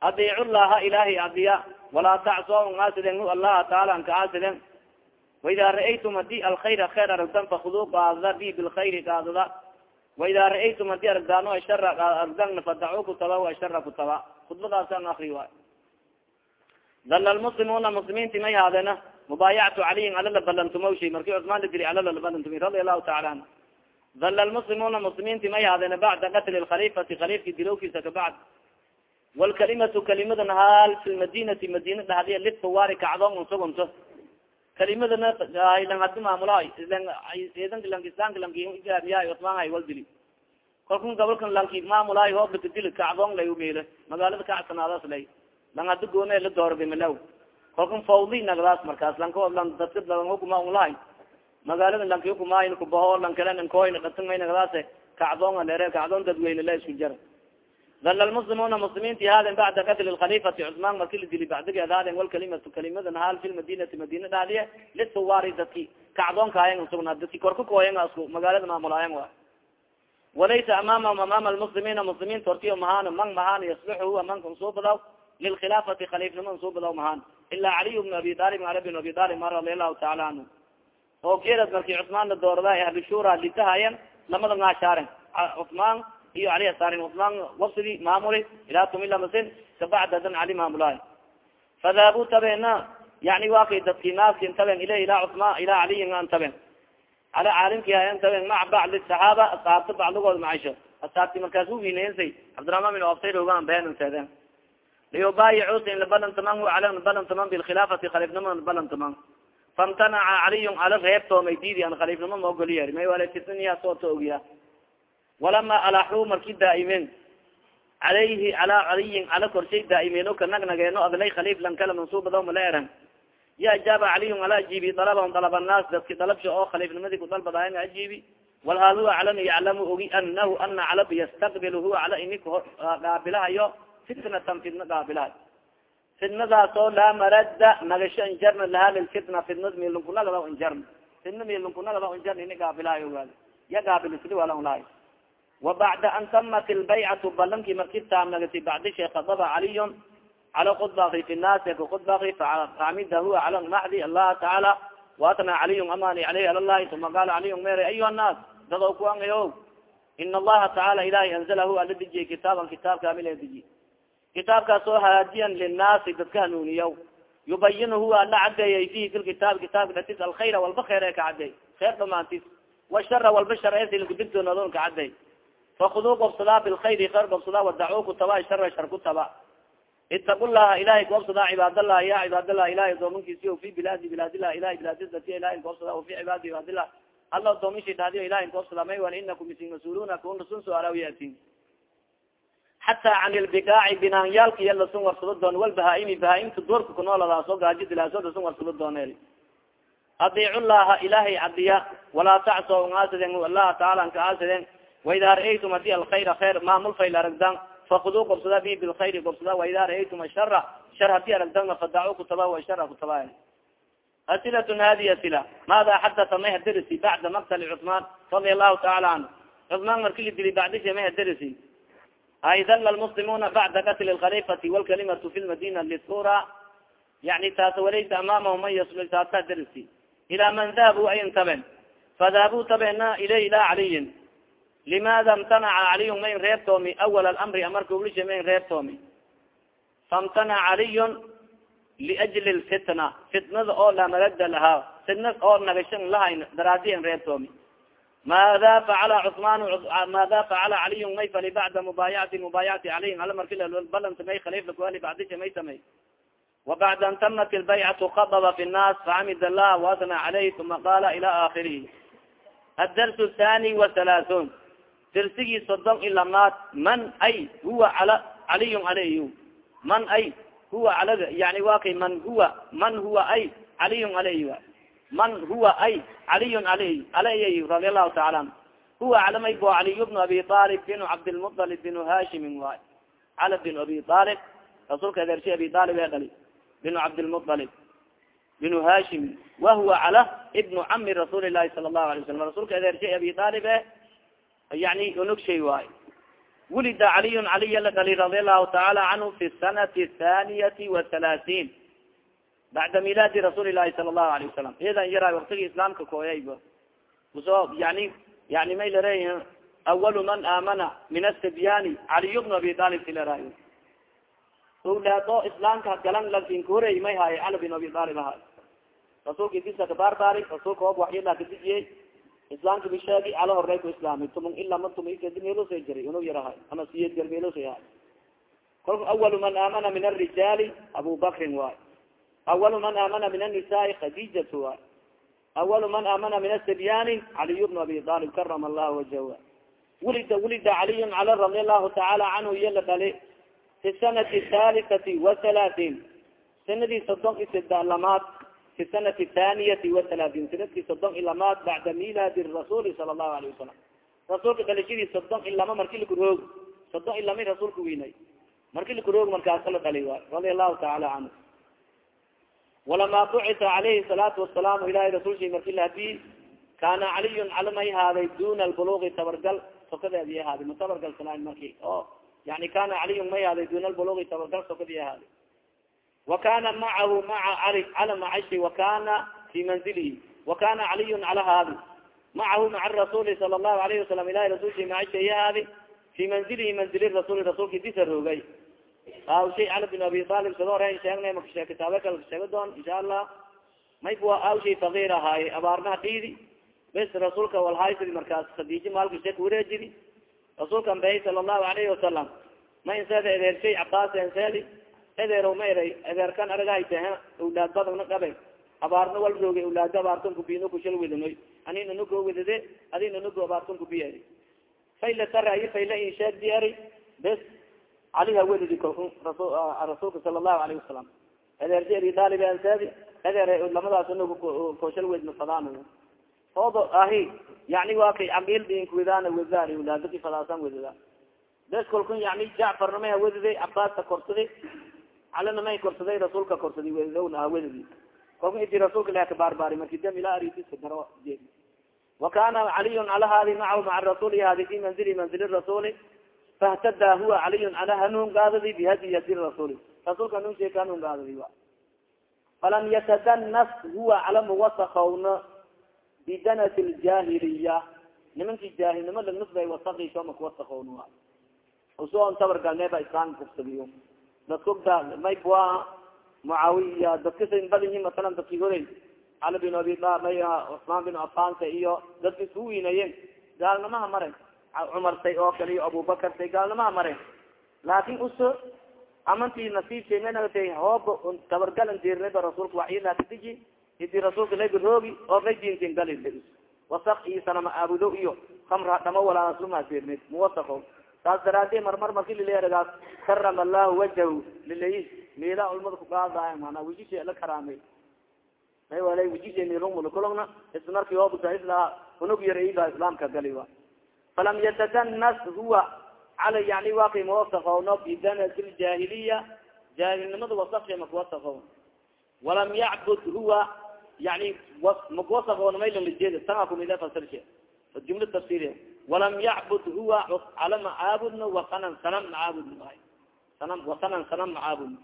adiicu llaha ilahi adiya walaa tacso ngaasiden allaha taala anka aasiden waida ra'aytum haddii alkhayra khayr aragdan fakuduu gaadada bi bilkhayri gaadada waida ra'aytum haddii aragdaano ashara aragdan fadacu kutaba ashara kutaba khudbadaasaan akri waay dala lmuslimuna muslimiinti may haadena mubaayacatu caliyin alala balantumawshay marki cusmaan la diri alala balantumay radia allahu taala anhu dala lmuslimuna muslimiinti may haadena bacda qatli lkhalifati khalifki dilowkiisa kabacd walkalimatu kalimadan haal fi lmadinati madina dhahdiya litfawaari kacdoon unsugunto kalimadana lang hadi maamulahay eedanka lank islaamka lanki islaamiyahay usmaan hay wal dili dili kacdoon lay umele magaalada kacsanaadaas lay lang hadi la doorbimalaw kalkan fawdi nagdaas markaas lanka lan dadka dalan hukuma ulahay magaalada lanki hukumayn kubaho lan kale nkoyn dhatan may nagdaas kacdoon dheere kacdoon dadweyne la isku jara dala lmuslimuna muslimiinti haaden bacda katli lkhalifati cusmaan marki la dili bacdigeed haaden walkalimatu kalimadan haal fi lmadinati madina dhahdiye lisuwaari dadki kacdoonkaayan usugna dadki korka kooyan asku magaalada maamulaayan wa. Walaysa amaamahum amaama lmuslimiina muslimiinta hortiyo mahaan man mahaan yasluxu huwa manka usuubadaw lilkhilaafati khaliifnimo usuubadaw mahaan ila caliy bn abi talib ali bn abi talib ma radi allahu taala canhu oo geerad marki cusmaan la doorada ahli shura litahayan lamada ngaashaaren cusmaan iyo ali saarin cusmaan wabsidi maamuli ilaa tumilamasin kabacd adan cali maamulaay fadhabu tabena yani wa kay dadki naaskin taben ila ila cusmaan ila caliyin an taben ala caalimki hayan taben maca bacdi saxaaba asxaabta bacdigood macaisho asxaabti markaas uwineensay cabdiraxmaan bin ofsayr ogaan been seeden liyubaayicuusa in labalantaman ala nabalantaman bilkhilaafati khaliifnimo nabalantaman famtanaca caliyun ala reebtoomay diidi an khaliifnimo maogoliyer may walatisniya soota ogiya walama alaxuu marki daa'imen calayhi calaa caliyin cala korshay daa'imeeno ka nagnageeno adlay khaliif lan kala mansuubadaw mala eran ya ajaaba caliyun ala ajiibi dalabahum dalab annaas dadki dalabsha oo khaliifnimadii kudalbadayan ajiibi walhaal huwa calam yaclamu ogi anahu ana calab yastaqbil huwa cala ini qaabilahayo fitnatan fitna qaabilad fitnadaas laa marada nagasho injarna laha lilfitna fitnad milunkunagada injarna fitna milunkunagada injarna ini qaabilayo waali ya qaabil isli wala wa bacda an tamat lbaycatu balanki marki taamnagasi bacdi shay kadaba cala kudbaki fi naasi kakudbaki faamida huwa cala macdi allah tacaala waatana caliyon amani aleyh al lahi qaala caliyon mere ayuha nnaas dad o kuangayo in allaha tacaala ilahi anzala hu ala dejiye kitaaban kitaabkaamila dejiye kitaabkaas oo haadiyan linaasi dadka hanuuniya yubayin huwa ala cadeeyay fihi fi kitaab kitaabka datis alkhayra walba kheer ee ka cadeey kheer dhamaantis washara walba shar esilkudigtoonadoon ka cadeey fakuduu gobsadaa bilkhayri khayr gobsadaa wadacu kutaba shara shar kutaba. Itaqu llaha ilahay goobsadaa cibaadallah ya cibaadallah ilahay adoomankiisiyo fi bilaadi bilaadilah ilahay bilaadidati ilahay goobsadaa fi cibaadi cibaadilah alla adoomishi dhaadiyo ilahay goobsadaa may inakum isin mas'uuluna kun lasun su'aalaw yatin xataa can ilbigaaci binaanyaalka iya lasun warsado doon walbahaa-imi bahaa-imta doorka kunooladaasoo gaaji dilaaso lasun warsado dooneel adiicu llaha ilahay cadiya walaa tacso ngaasiden allaha taala anka aasiden waida ra'aytum haddii alkhayra khayr maamulfayl aragdan fakuduu gobsada bi bilkhayri gobsada waida ra'aytum ashara shar haddii aragdana fadacu kutaba wa shara kutaba asilatun hadi asila maada xadata may hadarisi bacda maktali cusmaan radia allahu taala canhu cusmaan marki la dili bacdisha may hadarisi ay dalla lmuslimuna bacda katli lkhalifati walkalimatu fi lmadina lisura yani taas walaysa amaamahum man yasl taasa darisi ila man dahabuu ay intaben fadahabuu tabena ilay ila caliyin limaada imtanaca caliyun mayn reebtoomi awal alamri amarka ulisha mayn reebtoomi famtanaca caliyun liajli lfitna fitnada oo lamarada lahaa fitna oo nagashan lahayn daraadiyan reebtoomi maada facala cusmaan maada facala caliyun may fali bacda mubaayacati mubaayacati caleyhim ala marki balanta may khaliif lakuali bacdisha may samay وبعd an tamat الbaycatu kadba fi الناas faxamid الlah wasna عalayh uma qala ila akhirihi adars الثani وaثaلaثun dersigii sodon i lamaad man ay huwa ala caliyun aley man ay huwa alga yani wa kay man huwa man huwa ay caliyun aley man huwa ay caliyun ali alay radi allahu taala anhu. Huwa calamay bo caliy bnu abi alib binu cabdilmualib binu hashimin waay cala binu abi alib rasuulka adeershay abi alib ee dhali binu cabdilmualib binu hashim wahuwa cala ibnu cami rasuuli lahi sala allahu alay wasalam rasuulka adeershay abi alib e yani unugshay waay wulida caliyun caliya la dhali radi allahu taala canhu fi sanati thaniyati wa halaatiin bacda milaadi rasuuli lahi sala allahu alayh wasalam iyadan yaraa waktigi islaamka kooyayba uso yani yani may lareeyihin awalu man aamana min asabyani caliy bnu abi alib silaraay owlaado islaamka galan lakinkorey may haaye cali bin abi alib ahaay rasuulka disa kabaarbaari rasuulka ob waxyala kadijiyey islaamka bisheegi cala horey ku islaamay tumung ilaa ma tum meelosay jiray unu yarahay ama siyed gar meelosay ahay kolka awalu man aamana min arijaali abu bakrin awalu man aamana min annisaai khadijatu waay awalu man aamana min asabyani caliy bnu abi alib karama allahu wajaha wulida wulida caliyun cala radi allahu tacaala canhu iyo la dhali fi sanati thalithati wahalaatiin sanadii sodon i sida lamaad fi sanati thaniyati wahalaatiin sannadkii sodon i lamaad bacda miladi rasuuli sala allahu alayh wasalam rasuulka dhalishadii sodon i lama marki lakuroog sodon i lama rasuulka winay marki lakuroog markaasa la dhali waay radia allahu tacaala canhu walama bucita calayhi salaatu wasalaam ilahay rasulsha marki lahadii kana caliyun calamay haaday duna albulugi tabargal sokadeedi ahaaday ma tabargalsanaa marki o yani kana caliyun may haaday duna albulugi tabargal sokadi ahaaday wa kana macahu maca cali cala macashi wa kana fi manzilihi wa kana caliyun cala haadi macahu maca rasuli sala allahu alayhi wasalam ilahay rasulsha macashi ahaadi fi manzilihi manzili rasuli rasulka disa roogay aw shay cali bin abi alib sado ore sheegnay makashe kitaabe kal sheega doon insha allah may bua aw shay fakir ahaaye abaarnaha dhiidi bes rasuulka walhaysidi markaas khadiije maalka shee kuwareejidi rasuulka ambey sala allahu alayhi wasalam ma inseeda edeershay cabaas enseedi edeerow ma eray edeerkan aragahayte awlaad badagna qabe abaarna wal rooge awlaado abaarton kubino kushal wedanoy anin unugo wedade adin unugo abaarton kubiya fayla tara iyo fayla insheegdi eri bes caliha wedidi rasuulka sala allahu alayhi wasalam edeersi abi dalib anseedi edeer lamadaas unugo koshal wedna fadaan odo ahi yani waa kay amil dinkwedaan wedaan awlaadaki fadaasan wedada kolkun yani jacfarna may hawedida cabaasta korsadi calina may korsaday rasuulka korsadi wedadowna hawedadi kolkun idi rasuulka ilaha kabaarbaari marki dam ila aridiska daro wa kana caliyun ala hadi macahu maca rasuli hadi fi manzili manzili rasuli fahtada huwa caliyun ala hanuun gaadadi bihadi hadi rasuulka hanuun sheeka hanuun gaadadi falam yatadanas huwa cala muwasakowna bidanat ljahiliya nimanki jaahilnimo lagnusbay wasakisho makuwasakown usoon tabargalneeba islam kufsadiyo dadkogda may bua mucaawiya dadkasa badinyi masalan dadki horay cali bin abi may cusmaan bin afansa iyo dadka isku wiinayeen gaalnimaha maren cumarsay oo kale iyo abubakar say gaalnimaha maren laakin uso amanti managtay hooba tabargalan dirnayba rasuulka waxyilakadiji idi rasuulka laga roogi oo rajinkin gali wasak iyo sanama aabudo iyo kamra dhamo walaaslumaaseerneed muwasako saas daraadee marmar marki lileeragaas karama allahu wajahu lilay. Meela ulmada kugaadaay mana wijisha la karaamay. May wala wijisha milungmulakulogna ismarki oobusa isla unug yaraiba islaamka gali wa falam yatadanas huwa cala yani waki muwasakowno bidanati ljahiliya jaahilnimada wasaksa makuwasako walam yacbud huwa yani makuwasakona maylalajed tanga kumida fasirse jumla tafsir walam yacbud huwa cala macaabudna wasanan sanam macaabudna sanam wasanan sanam macaabudna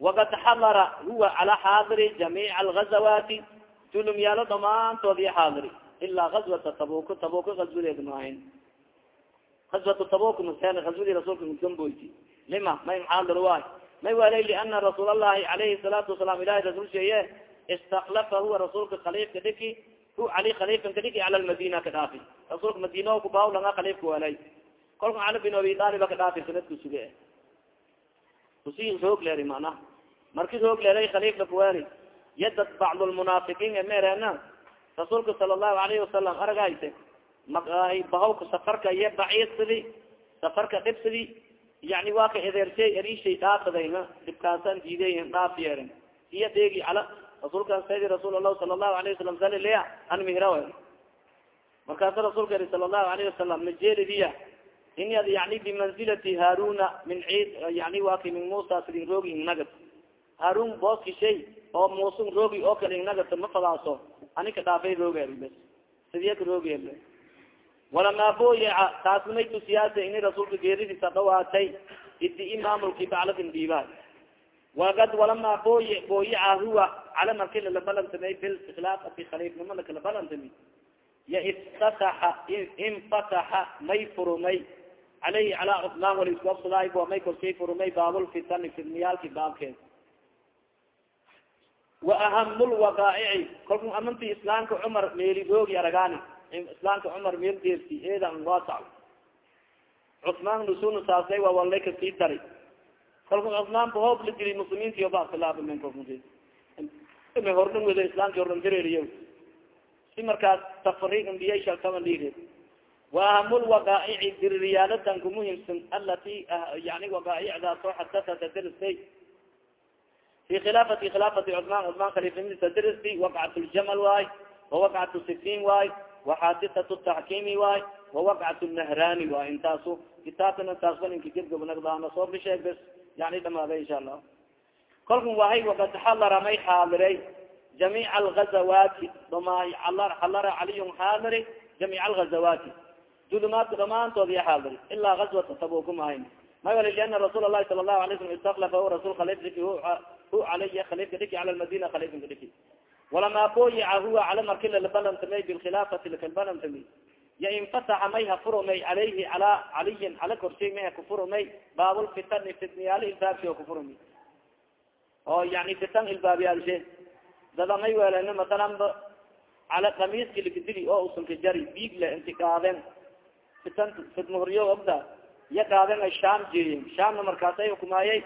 wakad xadara huwa cala xaadiri jamiic algazawati tulumyaalo dhamaantood iyo xaadiri ilaa gazwata tabuk tabuka gazwadeed maahin gazwatu tabuk maseen gazwadii rasuulka gamboyti lima may xaadir waay may walay liana rasuul allahi alayhi salaatu wasalaam ilahi rasuul sheeye istaklafa huwa rasuulka khaliifka dhiki hu ali khaliifkan ka dhiki cala lmadina ka dhaafi rasuulka madina kubaaw langa khaliifka walay kolka cali bin abi taaliba ka dhaafi sanadku suge kusi roog leeri macnaha marki roog leeray khaliifka kuweri yadad bacd lmunaafiqiin emeerena rasuulka sala allahu alayhi wasalam aragayse bahawka safarka iyo baciidsidi safarka dhibsidi yani waa ka edeershay erishay dhaafadayna dhibkaasan diiday dhaaf yeerin. Iya deegi ala rasuulkan saydi rasuul lah sala allahu alayh wasalam salilya an mihra markaasa rasuulka yiri sala allahu alayhi wasalam najeelidiya in ad yani bimanzilati haruna min ciid yani waki min musa sidin roogi innagat harun booski oo muusun roogi oo kale innagat ma fadaaso anika dhaafay roogeer bes sidiyaka roogeer walamaa booyaca taasnamay tusiyaasa ini geeridiisa dhawaatay. Idi imaamulki bacladin dhiiba wagad walamaa booy booyaca huwa cala marki lalabalantamay bilkhilaafati khaliifnimada kalabalantami ya iftataxa infataxa may furumay. Alayhi calaa cusmaan bo may korshay furumay baabulfitani fidniyaalki baabkeed wa ahamu lwaqaa'ici kolku amanti islaamka cumar meeli roogi aragaani islaamka cumar meel deersi eedan waasac cusmaan nusuna saasay waa walay ka sii dari. Kolku cusmaan bahoob la dili muslimiinti yo baksilaaba men kolkma hordan weda islaamki hordan dareeriyo si markaas tafriq ambiyay shaltaban dhiire wa ahamu lwaqaa'ici diririyaaladan kumuhimsan alati yani waqaaicdaasoo xadasata daristay fi khilaafati khilaafati cusmaan cusmaan khaliifadiisa daristay waqcat ljamal waay wawaqcat sifiin waay waxaadisat taxkiimi waay wawaqcat nahrani waay intaasu kitaabkana taasbaninka gedgobnagdaana soo bisheeg bes yani dhamaada insha allah kolkan wahay wakad xalara may xaadiray jamiic algazawaati dhamaay xalara caliyun xaadiri jamiic algazawaati dulumaadka dhamaantood iya xaadiri ilaa gazwata tabuku mahayn may wali liana rasuul lahi sala lahu alay slam istaklafa rasul khaliif dhiki hu calaya khaliifka dhiki cala lmadina khaliifka dhiki walamaa booyica huwa cala marki lalabalantamay bilkhilaafati lakalbalantamay ya infataxa may hafurumay alayhi cala caliyin cala korshay may hakufurumay baabulfitani fitniyaali ilbaabsi oo kufurumay oo yani fitan ilbaabyaalshe dada may weelena masalan ba cala kamiiski likadili oo usanka jari biig le inti fitan fitmahuryo ogda iya qaaden ay sham jeeyen shamna markaasay hukumaayay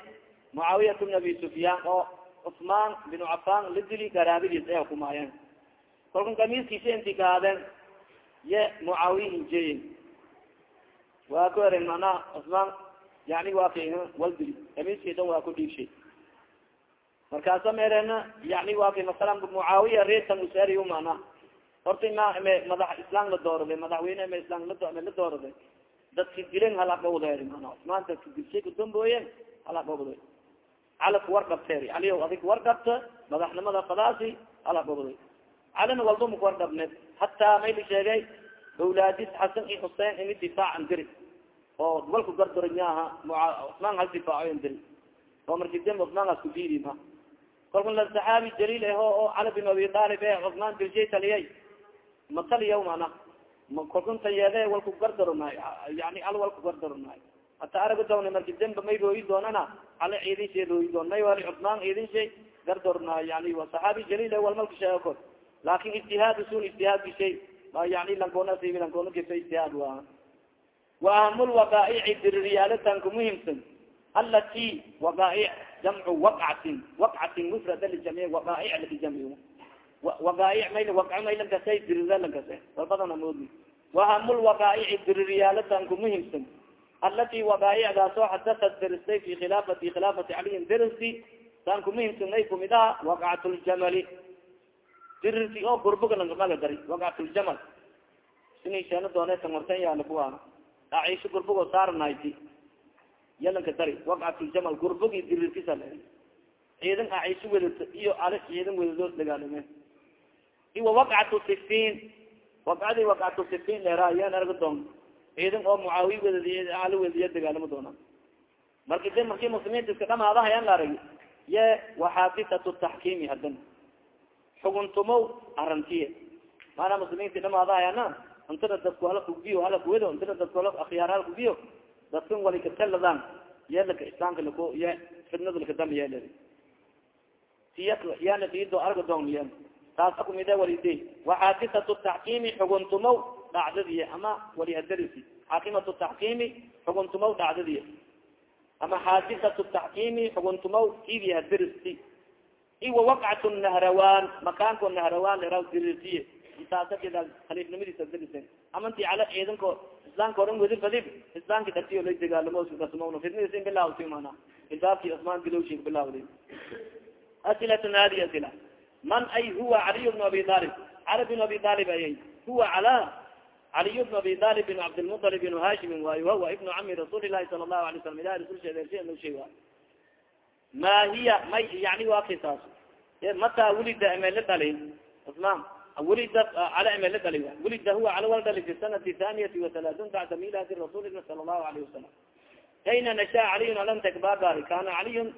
mucaawiyat bn abi sufyaan oo cusmaan binu cafan la dili garaabadiis ay hukumaayeen kolkan kamiiskiisa inti qaaden ye mucaawiya injeeyen waa ku eren manaa cusmaan yani waa ka wal dili. Kamiiskii dhan waa ku dhiibshay. Markaasa meerena yani waa kay masalan mucaawiya reesan usari mana horta ma me madax islam la doorada madaxweyne ma islam la la doorada dadka dilen halaqawdeer mana cusmaan dadka dilshay kudambooyen halaqawday calak warqabteer aliyo adig warqabta madaxnimada fadaasi halaqawday calina walba mak warqabne hataa may la sheegay awlaadis xasan i xusein ini difaacan diri oo walku gardaranyaha cusmaan hal difaaco diri oo marki demb cusmaan asku diidi ma. Kolka la saxaabi jaliil aho oo cali bin abi aalib e cusmaan dilshay taliyay ma taliya mana kolkan tayeede walku gardaro maayo yani al walku gardaro maayo hata araga doona marki demba may rooyi doonana ala ciidin shay rooyi doon. May wali cusmaan ciidin shay gardorna yani wa saxaabi jaliil wal malka sheego kor laakin ijtihaad sun ijtihaadki shay yani lankoona sibi lankoona kifa ijtihaad wa wa ahamul waqaa'ici diririyaalatan kumuhimsan alati waqaa'ic jamcu waqcatin waqcatin mufrada lijami waqaa'ic lakijami waqaa'ic may waqco may lankasay dirira lankase walbadana moodi wahamul waqaa'ici diririyaalatan kumuhimsan alati waqaaicdaasoo xadasat deristay fi khilaafati khilaafati caliyin deristi saan kumuhimsanay kumidaha waqcat ljamali dirirti oo gurbuga lankaga dari waqcat ljamal sini sheena doonetan horten yaalla kuwa aciisho gurbugo saarnayti yalanka dari waqcat ljamal gurbugi dirirtisa ciidan aciisho wedata iyo ali ciidan wedadood dagaalame iwa waqcatu sifin waqcadi waqcatu sifin leera yan arga doon ciidan oo mucaawiya wedadiy ali wedadiya dagaalamo doona. Marka de marki muslimiinta iska dhamaadahayaan la aragi ye waxaafisatu taxkiimi hadan xuguntumow arantiye maanaa muslimiinta dhamaadahayana intana dadku hala kugiyo hala kuwedo intana dadku hala akhyaar hala kugiyo dadkan wali kataladan yeelaka islaamka lako ye fidnada lakadam yeele tiya yana diido arga doon ye taasa kumide walide waxaafisatu taxkiimi xuguntumow dhacdadiye ama wali hadarisi xaakimatu taxkiimi xuguntumow dhacdadiye ama xaafisatu taxkiimi xuguntumow kiidiy hadaristi iwa waqcat nahrawan makaanko nahrawan leraw dirisiye. Intaasakida khaliifnimadiisa darisen amanti cala ciidanko islaamka oran wedi fadib islaamka dartiyo lay dagaalamo fidnadiis in bilawti mana ilbaabki usmaan bilowshi bilawdi asilatun hadi asila. Man ay huwa caliy bnu abi alib cali bin abi alib ayay. Huwa cala caliy bnu abi alib bin cabdilmuطalib bin hashimin waayo wahuwa ibnu cami rasuuli lahi sala lahu alay slam ilah rasul sheedeershe no shay waay ma hiya may yani waa kay taas mataa wulida emele dhalin usman wulida cala emele dhali wulida huwa cala wal fi sanati thaniyati wathalaatun bacda miladi rasulina sala lahu alayhi wasalam ayna nasha caliyun alantakbabari kana caliyun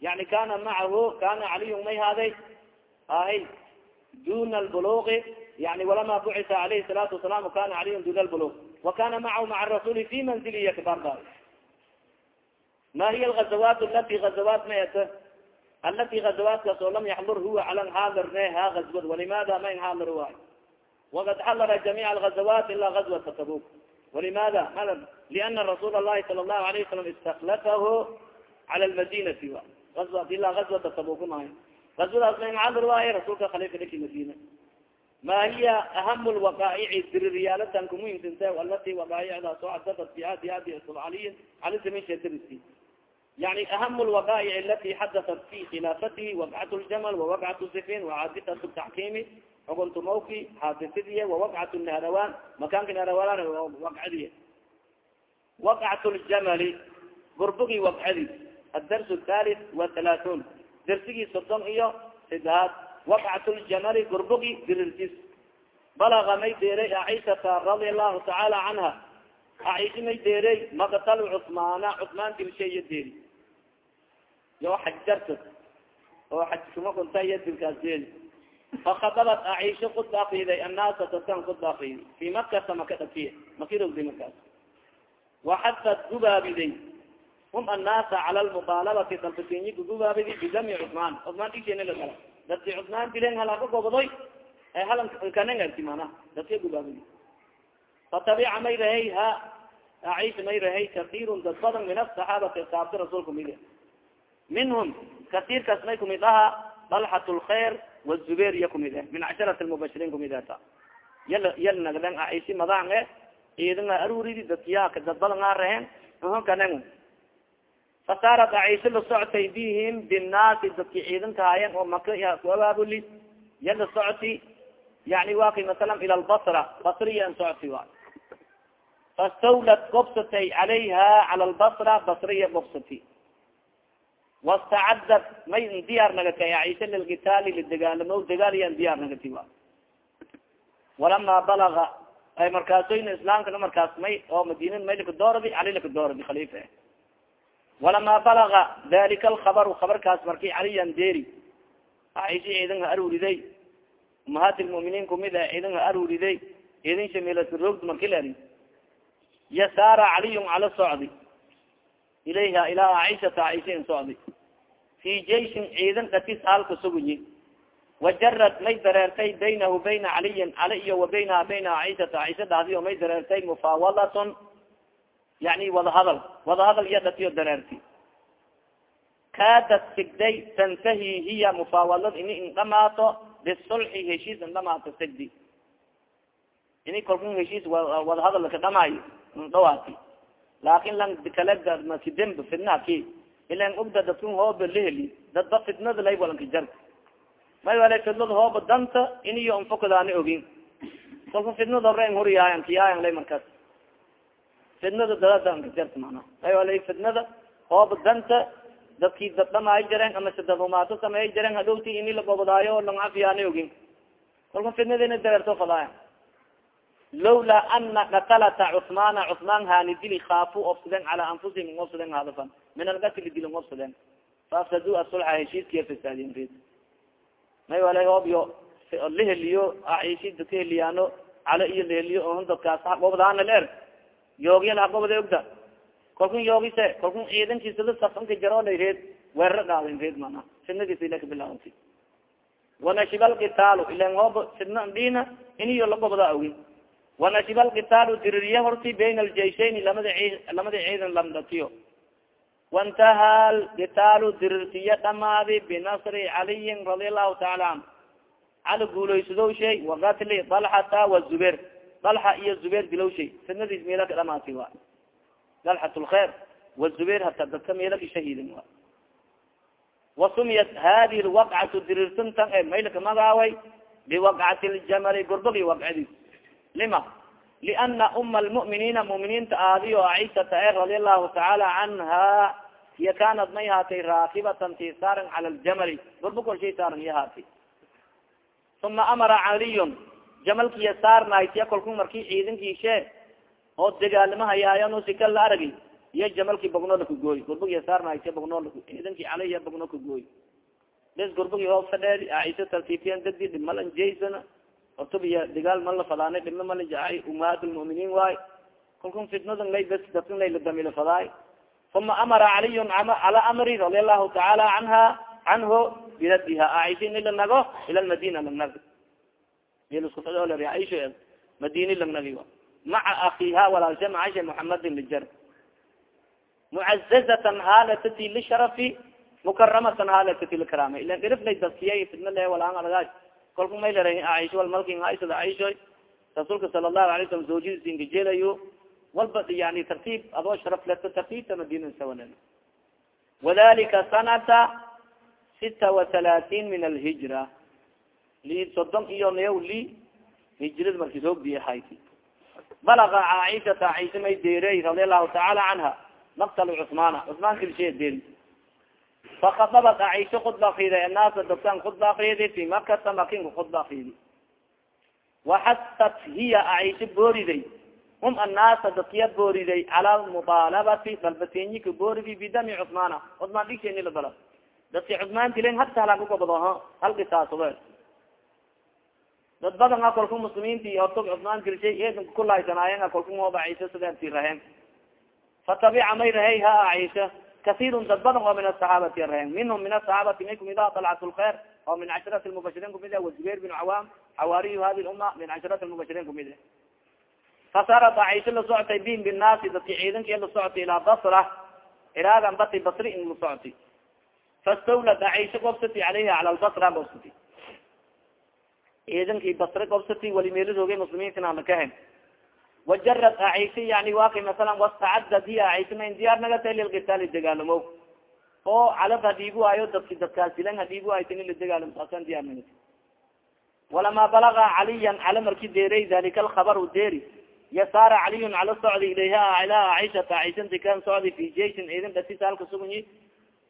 yani kana macahu kana caliyun may haaday ahay duna lbuluqi yani walama bucisa alayhi salaatu wasalam kana caliyun duna lbuluq wa kana macahu maca rasuli fi manziliya kabarbari ma hiya algazawat alati gazawat mayata alati gazawatkaas oo lam yaxdur huwa calan xaadirne ha gazwad walimada ma in xaadir waay wakad xadara jamiic algazawat ila gazwata tabuk walimada liana rasuul allahi sala allahu alayه wasalam istaklafahu cala lmadinati a ila gazwata tabuk mahay in xaadir waaye rasuulka khalifa dhaki madina ma hiya aham lwaqaa'ici diririyaalatan kumuhimsinte alati waqaa'icdaas oo cadadat fi adi adi caliyin cali samisheetirisi yani aham lwaqaa'ic alati xadatat fi khilaafatihi waqcat ljamal wawaqcat sifin wacaadifat taxkiimi xukuntumawki xaadisadiye wawaqcat nahrawan makaanka nahrawan waqcadiye waqcat ljamali gurbugii waqcadi adars thalith wa halaatun darsigii soddon iyo sidaad waqcat ljamali gurbugi dirirtis may deeray aishata radia allahu tacaala canha. Aisha may deeray maqtal cusmaana cusmaan dilsheeyo deeri yo xaj dartod oo xaj kuma kunta iyo dilkaas deeli fakadabat aisha kudba akriday annaasa dadkan kudba akriday fi makata maka dhafiye makirogday markaas. Waxadad gubaabiday hum annaasa cala lmuqaalabati dalbatinyi gugubaabiday bidami cusmaan cusmaan isheena la gala dadki cusmaan dilen halaka gobodoy ee halankanangarti mana dadka gubaabiday fatabica may rahay ha may rahay kasiirun dad badan min asaxaabati saabta rasuulka mid minhum kasiirkaas may kumid aha dalxat lkhair wazubair iya kumid eh min casharat lmubashiriin kumid ata yal yal nagden aishi madaan e ciidanga aruridi dadkiya dad badan a raheen kanang fasaarat aisha la socotay bihim binnaasi dadki ciidanka hayan oo maka ku abaabuli ya la socoti yani wa kay masalan ila lbasra basriya an socoti wa fastawlat gobsatay calayha cala lbasra basriya gobsati wastacadad may diyaar nagatay aisha lilkitaali lidagaalamo dagaaliyan diyaar nagati wa walama balaga ay markaasoyna islaamkana markaas may oo madina may lakadooradi cali lakadooradi khalifa walama balaga dalika alkhabaru khabarkaas marki caliyan deeri aisha ciidan ha aruriday lmuminiin kumid a ciidan ha aruriday ciidan shamilasroogd marki leri yasaara caliyun cala socdi ilayha ilaa aishata aisha in socdi fi jaishin ciidan katis halka sugunyi wajarad may dareertay baynahu bayna caliyin cali iyo wa baynaha bayna aishata aisha dhahdiyo may dareertay mufaawalatun yani wadahadal wadahadal iya dhatiyo dareerti kaadad sigday tantahi hiya mufaawalad ini in dhamaato bisulxi heshiis in dhamaato sigdi. Ini kolkun heshiis wadahadal ka dhamaayo dhawaati. Laakin lang kale masidemb fidnaki ilan ogda dadkun hooba laheli dadba fidnada lay walanka jar. May wala fidnada hooba danta iniyo anfokadaani ogin. Kolka fidnada hore n kiyaayan lay markaas fidnada dadada anka jarta mana wala fidnada hooba danta dadkii dad dhamaay jareen ama se dad humaato sameey jareen hadhowti ini lagobodaayo lang cafiyaani ogin kolka fidnada ina dareerto fadaaya lawla ana qatalata cusmaana cusmaan haani dili kaafu ofsuden cala anfusihim ofsuden hadafan min algatli dilin ofsuden faafsadu asulxa heshiiskiya fasaadiyen red may wala hoobyo laheliyo aishi dadka heliyaano cala iyo laheliyo on dadkaas hagobdaana leer yoogiyal hagobda ogda. Kalkun yoogise kalkun ciidankiisada safanka jaroolay reed weeraro dhaaden reed mana fidnadiisa ila kabilaawati wanashiba alkitaalu ilan hooba fidna dhina iniyo lagobda awin wanashiba alkitaalu diririya horti bayna aljayshayn lamada lamada ciidan lamdatiyo waintaha alkitaalu dirirtiya dhamaadi binasri caliyin radia allahu taala canhu cali guulaysadow shay wakatli dalxata wazubair dalxa iyo zubair dilow shay fidnadiis meela ka dhamaati wa dalxat lkhair wazubair hata dadka meela ka shahiidin wa wasumiyat hadihi lwaqcatu dirirsantan e maylka magaaway biwaqcati ljamali gorbagi waqcadiis lima? Liana uma lmu'miniina mu'miniinta aadiyo aishata e radi allahu tacaala canha hiya kanat may haatay raakibatan ti saaran cala ljamali gorbo korshay saaran iya haatay. Uma amara caliyun jamalkiya saarnaytiya kolku marki ciidankiishe oo degaalamahayaayano sika la aragi iyo jamalki bogno lakagooy gorbogiya saarnaytiya bogno ciidankii caleyya bogno kagooy bes gorbagi oo fadheedi aisha tartiifiyan dadi dhimalan jaysana ortubiya degaal ma la fadaanay dhima mala jaay umahat lmuminiin waay. Kolkun fitnadan lay bes dadkan lay ladamila fadaay. Uma amara caliyun cala amri radi allahu tacaala canha canhu biradiha aisha ini la nago ila lmadina lang nag aisha madini lang nagi maca akiha walaalsha maasha muhamadin lijar mucazazatan haalatati lisharafi mukaramatan haalatati likarama ilan iriflay daskiyay fidna le walaan alagaas kolku may lera aisha wal malkin aisada aisha rasuulka sala allahu alay salam zawjadiis ingajelayo walba yani tartiib adoo sharaf leto tartiibta madina sawan wadalika sanata sita wa halaatin min alhijra li sodon iyo nayaw li hijrada marki soo biyahayti balaga caaishata caisha may deerey radi allahu tacaala canha maktal cusmaana cusmaan kilshee deeri fakadabat aisha khudba akrida annaasa dadkan khudba akriyadi fi makata makinka khudba akriydi waxasat hiya aisha booriday hum annaasa dadkiya booriday cala mudaalabati dalbatenyika booridi bidami cusmaana. Cusmaan dhigsheeni la dala dadki cusmaan dilen hata halakugobado hal qisaasube dad badan a kolku muslimiinti orto cusmaan eedanka kulahaysanaayen kolku mooba ciisa sideerti raheen. Fatabica may rahey ha ciisa kasiirun dad badan oo min asaxaabati raheen. Minhum min asaxaabati may kumid ah talcat oo min casharati lmubashiriin kumid ah wazubayr bin cawaam xawaariyu hadi lumma min casharati lmubashiriin kumid ah. Fasarat ciisa la socotay bin binnaasi dadki ciidanki la socotay ilaa basra iraagan bati basri in la socotay. Fastawlad ciisa gobsati cala lbasra gobsati ciidankii basre gobsati wali meelahooge muslimiintina kahen. Wajarad aciisa yani waki masalan wastacadad hiya aciisa mayn diyaar nagatay lilkitaali degaalamo oo calab hadiibu ayo dadki dadkaasilan hadiibu aytan ila degaalamo saasan diyaar nagata walama balaga caliyan cala marki deeray dalika alkhabaru deeri. Yasaara caliyun cala socdi ilayha ila aishata aishanti kan socdi fi jeisin ciidan dhatisalka sugunyi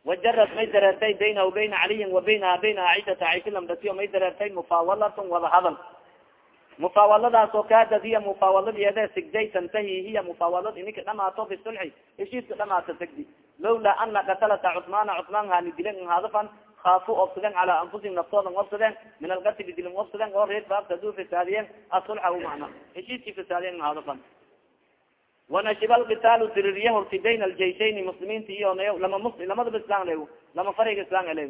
wajarad may dareertay bayna caliyin wa baynaha bayna aishata aisha lamdatiyo may dareertay mufaawalatn wada hadal mufaawaladaas oo kaadad hiya mufaawaladeede sigday tantahi hiya mufaawalad ininka dhamaato bisulxi heshiiska dhamaata sigdi lawlaa ana qatalata cusmaana cusmaan hani dilen hadafan kaafu obsadeen calaa anfusihim naftoodan obsadeen min alqatli dilin obsadeen oo reer baabtaduu fasaadiyeen asulxa umacna heshiiskii fasaadiyen hadafan wanashiba alkitaalu diririya horti bayna aljayshayn muslimiinta iyo lama mus lamadaba islaan le lama fariga islaan le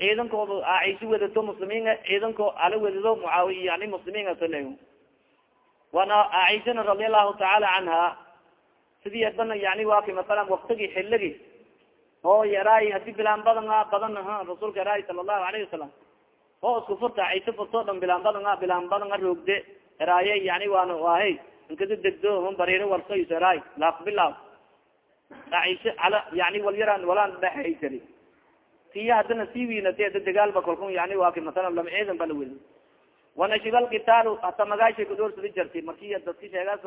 ciidankooda aisho wadato muslimiin ciidanko ala wadado mucaawiya yani muslimiin asale wana aishana radi allahu tacaala canha sidii adana yani waki masalan waktigi xiligi oo yaraay haddii bilaan badan a badan ha rasuulka yaraay sala allahu alayhi wasalam oo isku furta aisho furtoo dhan bilaan badan a bilaan badan roogde yaraaye yani waana wahay inkada degdo hon bariiro warsoys yaraay laaqbilaw aisho ala yani walyaraan walaan dhexay kari. Tiya hadana sii wiinate ada dagaalba kalkun yani waki masalan lama ciidan bala weli wanashiba alkitaalu hata magaashay kudhoorsadi jarti marki dadki sheegaas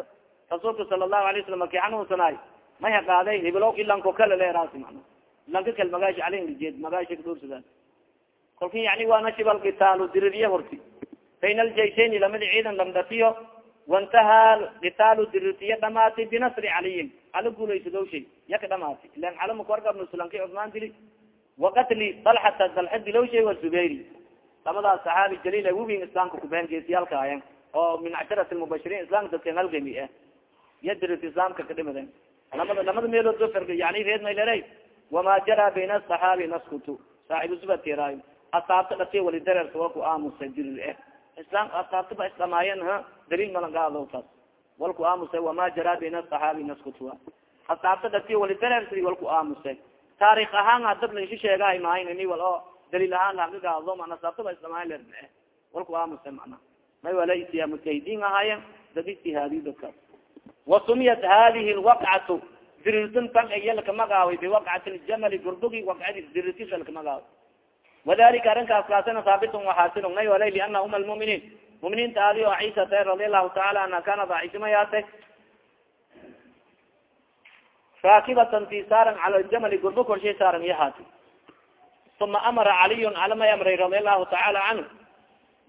rasuulka sala allahu alay wasalam marki xanuunsanaay may haqaaday hibilow ilanko kale leeraasi mana ilanka kale magaashi aljeed magaashay kudhoorsadaa kalkin yani waa nashiba alkitaalu diririye horti. Bayna aljayshayn lamada ciidan lamdatiyo waintaha kitaalu dirirtiya dhamaatay binasri caliyin ala guulaysado shay yaka dhamaatay ilan calamakwargabnusulanki cusmaan dili wakatli dalxata dalxa dilowshay wa zubayri labadaas saxaabi jaliil wubin islaamka kubeen geesiyaalka ayan oo min casharati lmubashiriin islamka dadkan halgami ah iya dirirta islaamka kadhimaden lamada lamada meelood dofer yani reed may lera wama jara bayna asaxaabi naskutu saaxibu subatiraayo asaabta dhati wali dareerka walku aamusa dirir eh islam asaabta ba isdhamaayen ha daliil malangaado taas walku aamusay wama jara bayna asaxaabi naskutu asaabta dhati wali walku aamusay taarikh ahaan dad laisha sheegahay maayn ini wal daliil ahaan lagaado mana asaabtaba isdhamaayen ler walku aamusay mana may walasiya mujtahidiin ahaayen dad ijtihaadiy dadkaas wasumiyat hadihi lwaqcatu dirirtin tan iya lakamagaawi biwaqcati ljamali gurdugi waqcadi dirirtisa lakamagaawi wadalika arrinkaas kaasina haabitun waxaasilun nay walay liana uma lmuminiin muminiinta aadi o ciisa ta radi allahu taala anha kanat ciisimayaate raakibatan ti saaran cala ljamali gurdo korshay saaran iyo uma amara caliyun calamay amray radi allahu tacaala canhu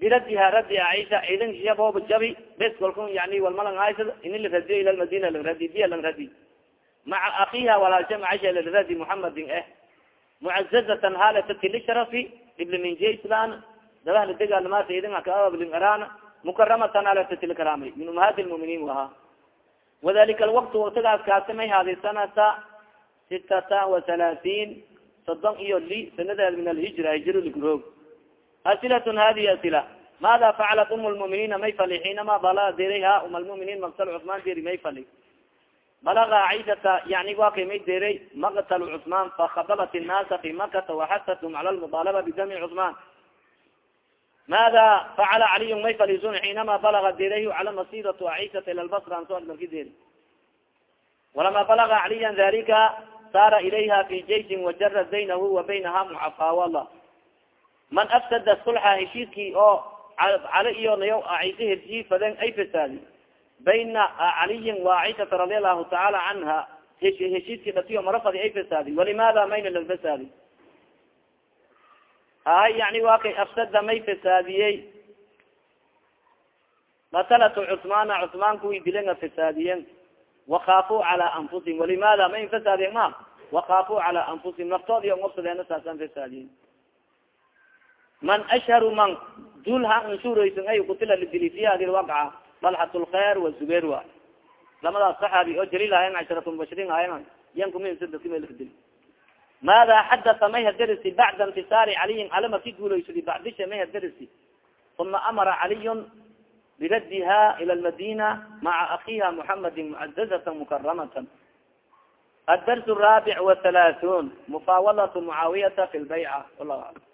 biradiha radi aisha ciidankiya booba jabi bes yani walmalang haysad ini laradiyo ila lmadina langradi biya lang radi maca akiha walaalsha macaisha laradi muhamadin eh. Mucazazatan haalatati lisharafi ibli islan dabah la degaalamaata idin akablin arana mukaramatan haalatati lkaramay min umahati lmuminiin wahaa wadalika alwaqt waktigaas kaasi may haadi sanata sitata wa halaatiin sodon iyo li sanadeed min alhijra hijra ligroog asilatun hadihi asila. Maada facalat um lmuminiina may fali xiinama balaga deerayha um lmuminiin maktal cusmaan deri may fali balaga caishata yani wa may deeray maktal cusmaan fakhababat innaasa fi makata waxasatum cala lmudaalaba bidami cusmaan mada facala caliy may falisun xiinama balaga deeray cala masiratu aishata ila lbasra an soo marki deeri walama balaga caliyan dalika saara ilayha fi jaysin wajara baynahu wa baynaha mucafawala man afsada sulxa heshiiskii oo cali iyo nayo aisha hesii faden ay fasaadi bayna caliyin wa aishata radi allahu taala canha heshiiskii dhatiyo marafadi ay fasaadi walimada mayna la fasaadi hay yani wa kay afsada may fasaadiyey. Masalatu cusmaana cusmaan kuwii dilenga fasaadiyen wakaafuu cala anfusihim. Walimada may fasaadiyen ma? Wakaafuu cala anfusihim. Naftoodi ngobsadeena saasaan fasaadiyen man ashharu man dul ha insuraysan ay kutila lidili fi lwaqca dalxat lkhair wa lamadaas saxaabi oo jaliil ahayen casharat mubashirin ahayen yan kumisadakimaldili maada xadaa may hadarisi bacda intisaari caliyin calama ki guulaysadi bacdisha may hadarisi uma amara caliyun biradiha ila lmadina maca akiha muxamadi mucazazata mukaramata adars raabic wahalaaثun mufaawalat mucaawiyata fi lbayca wallahu alam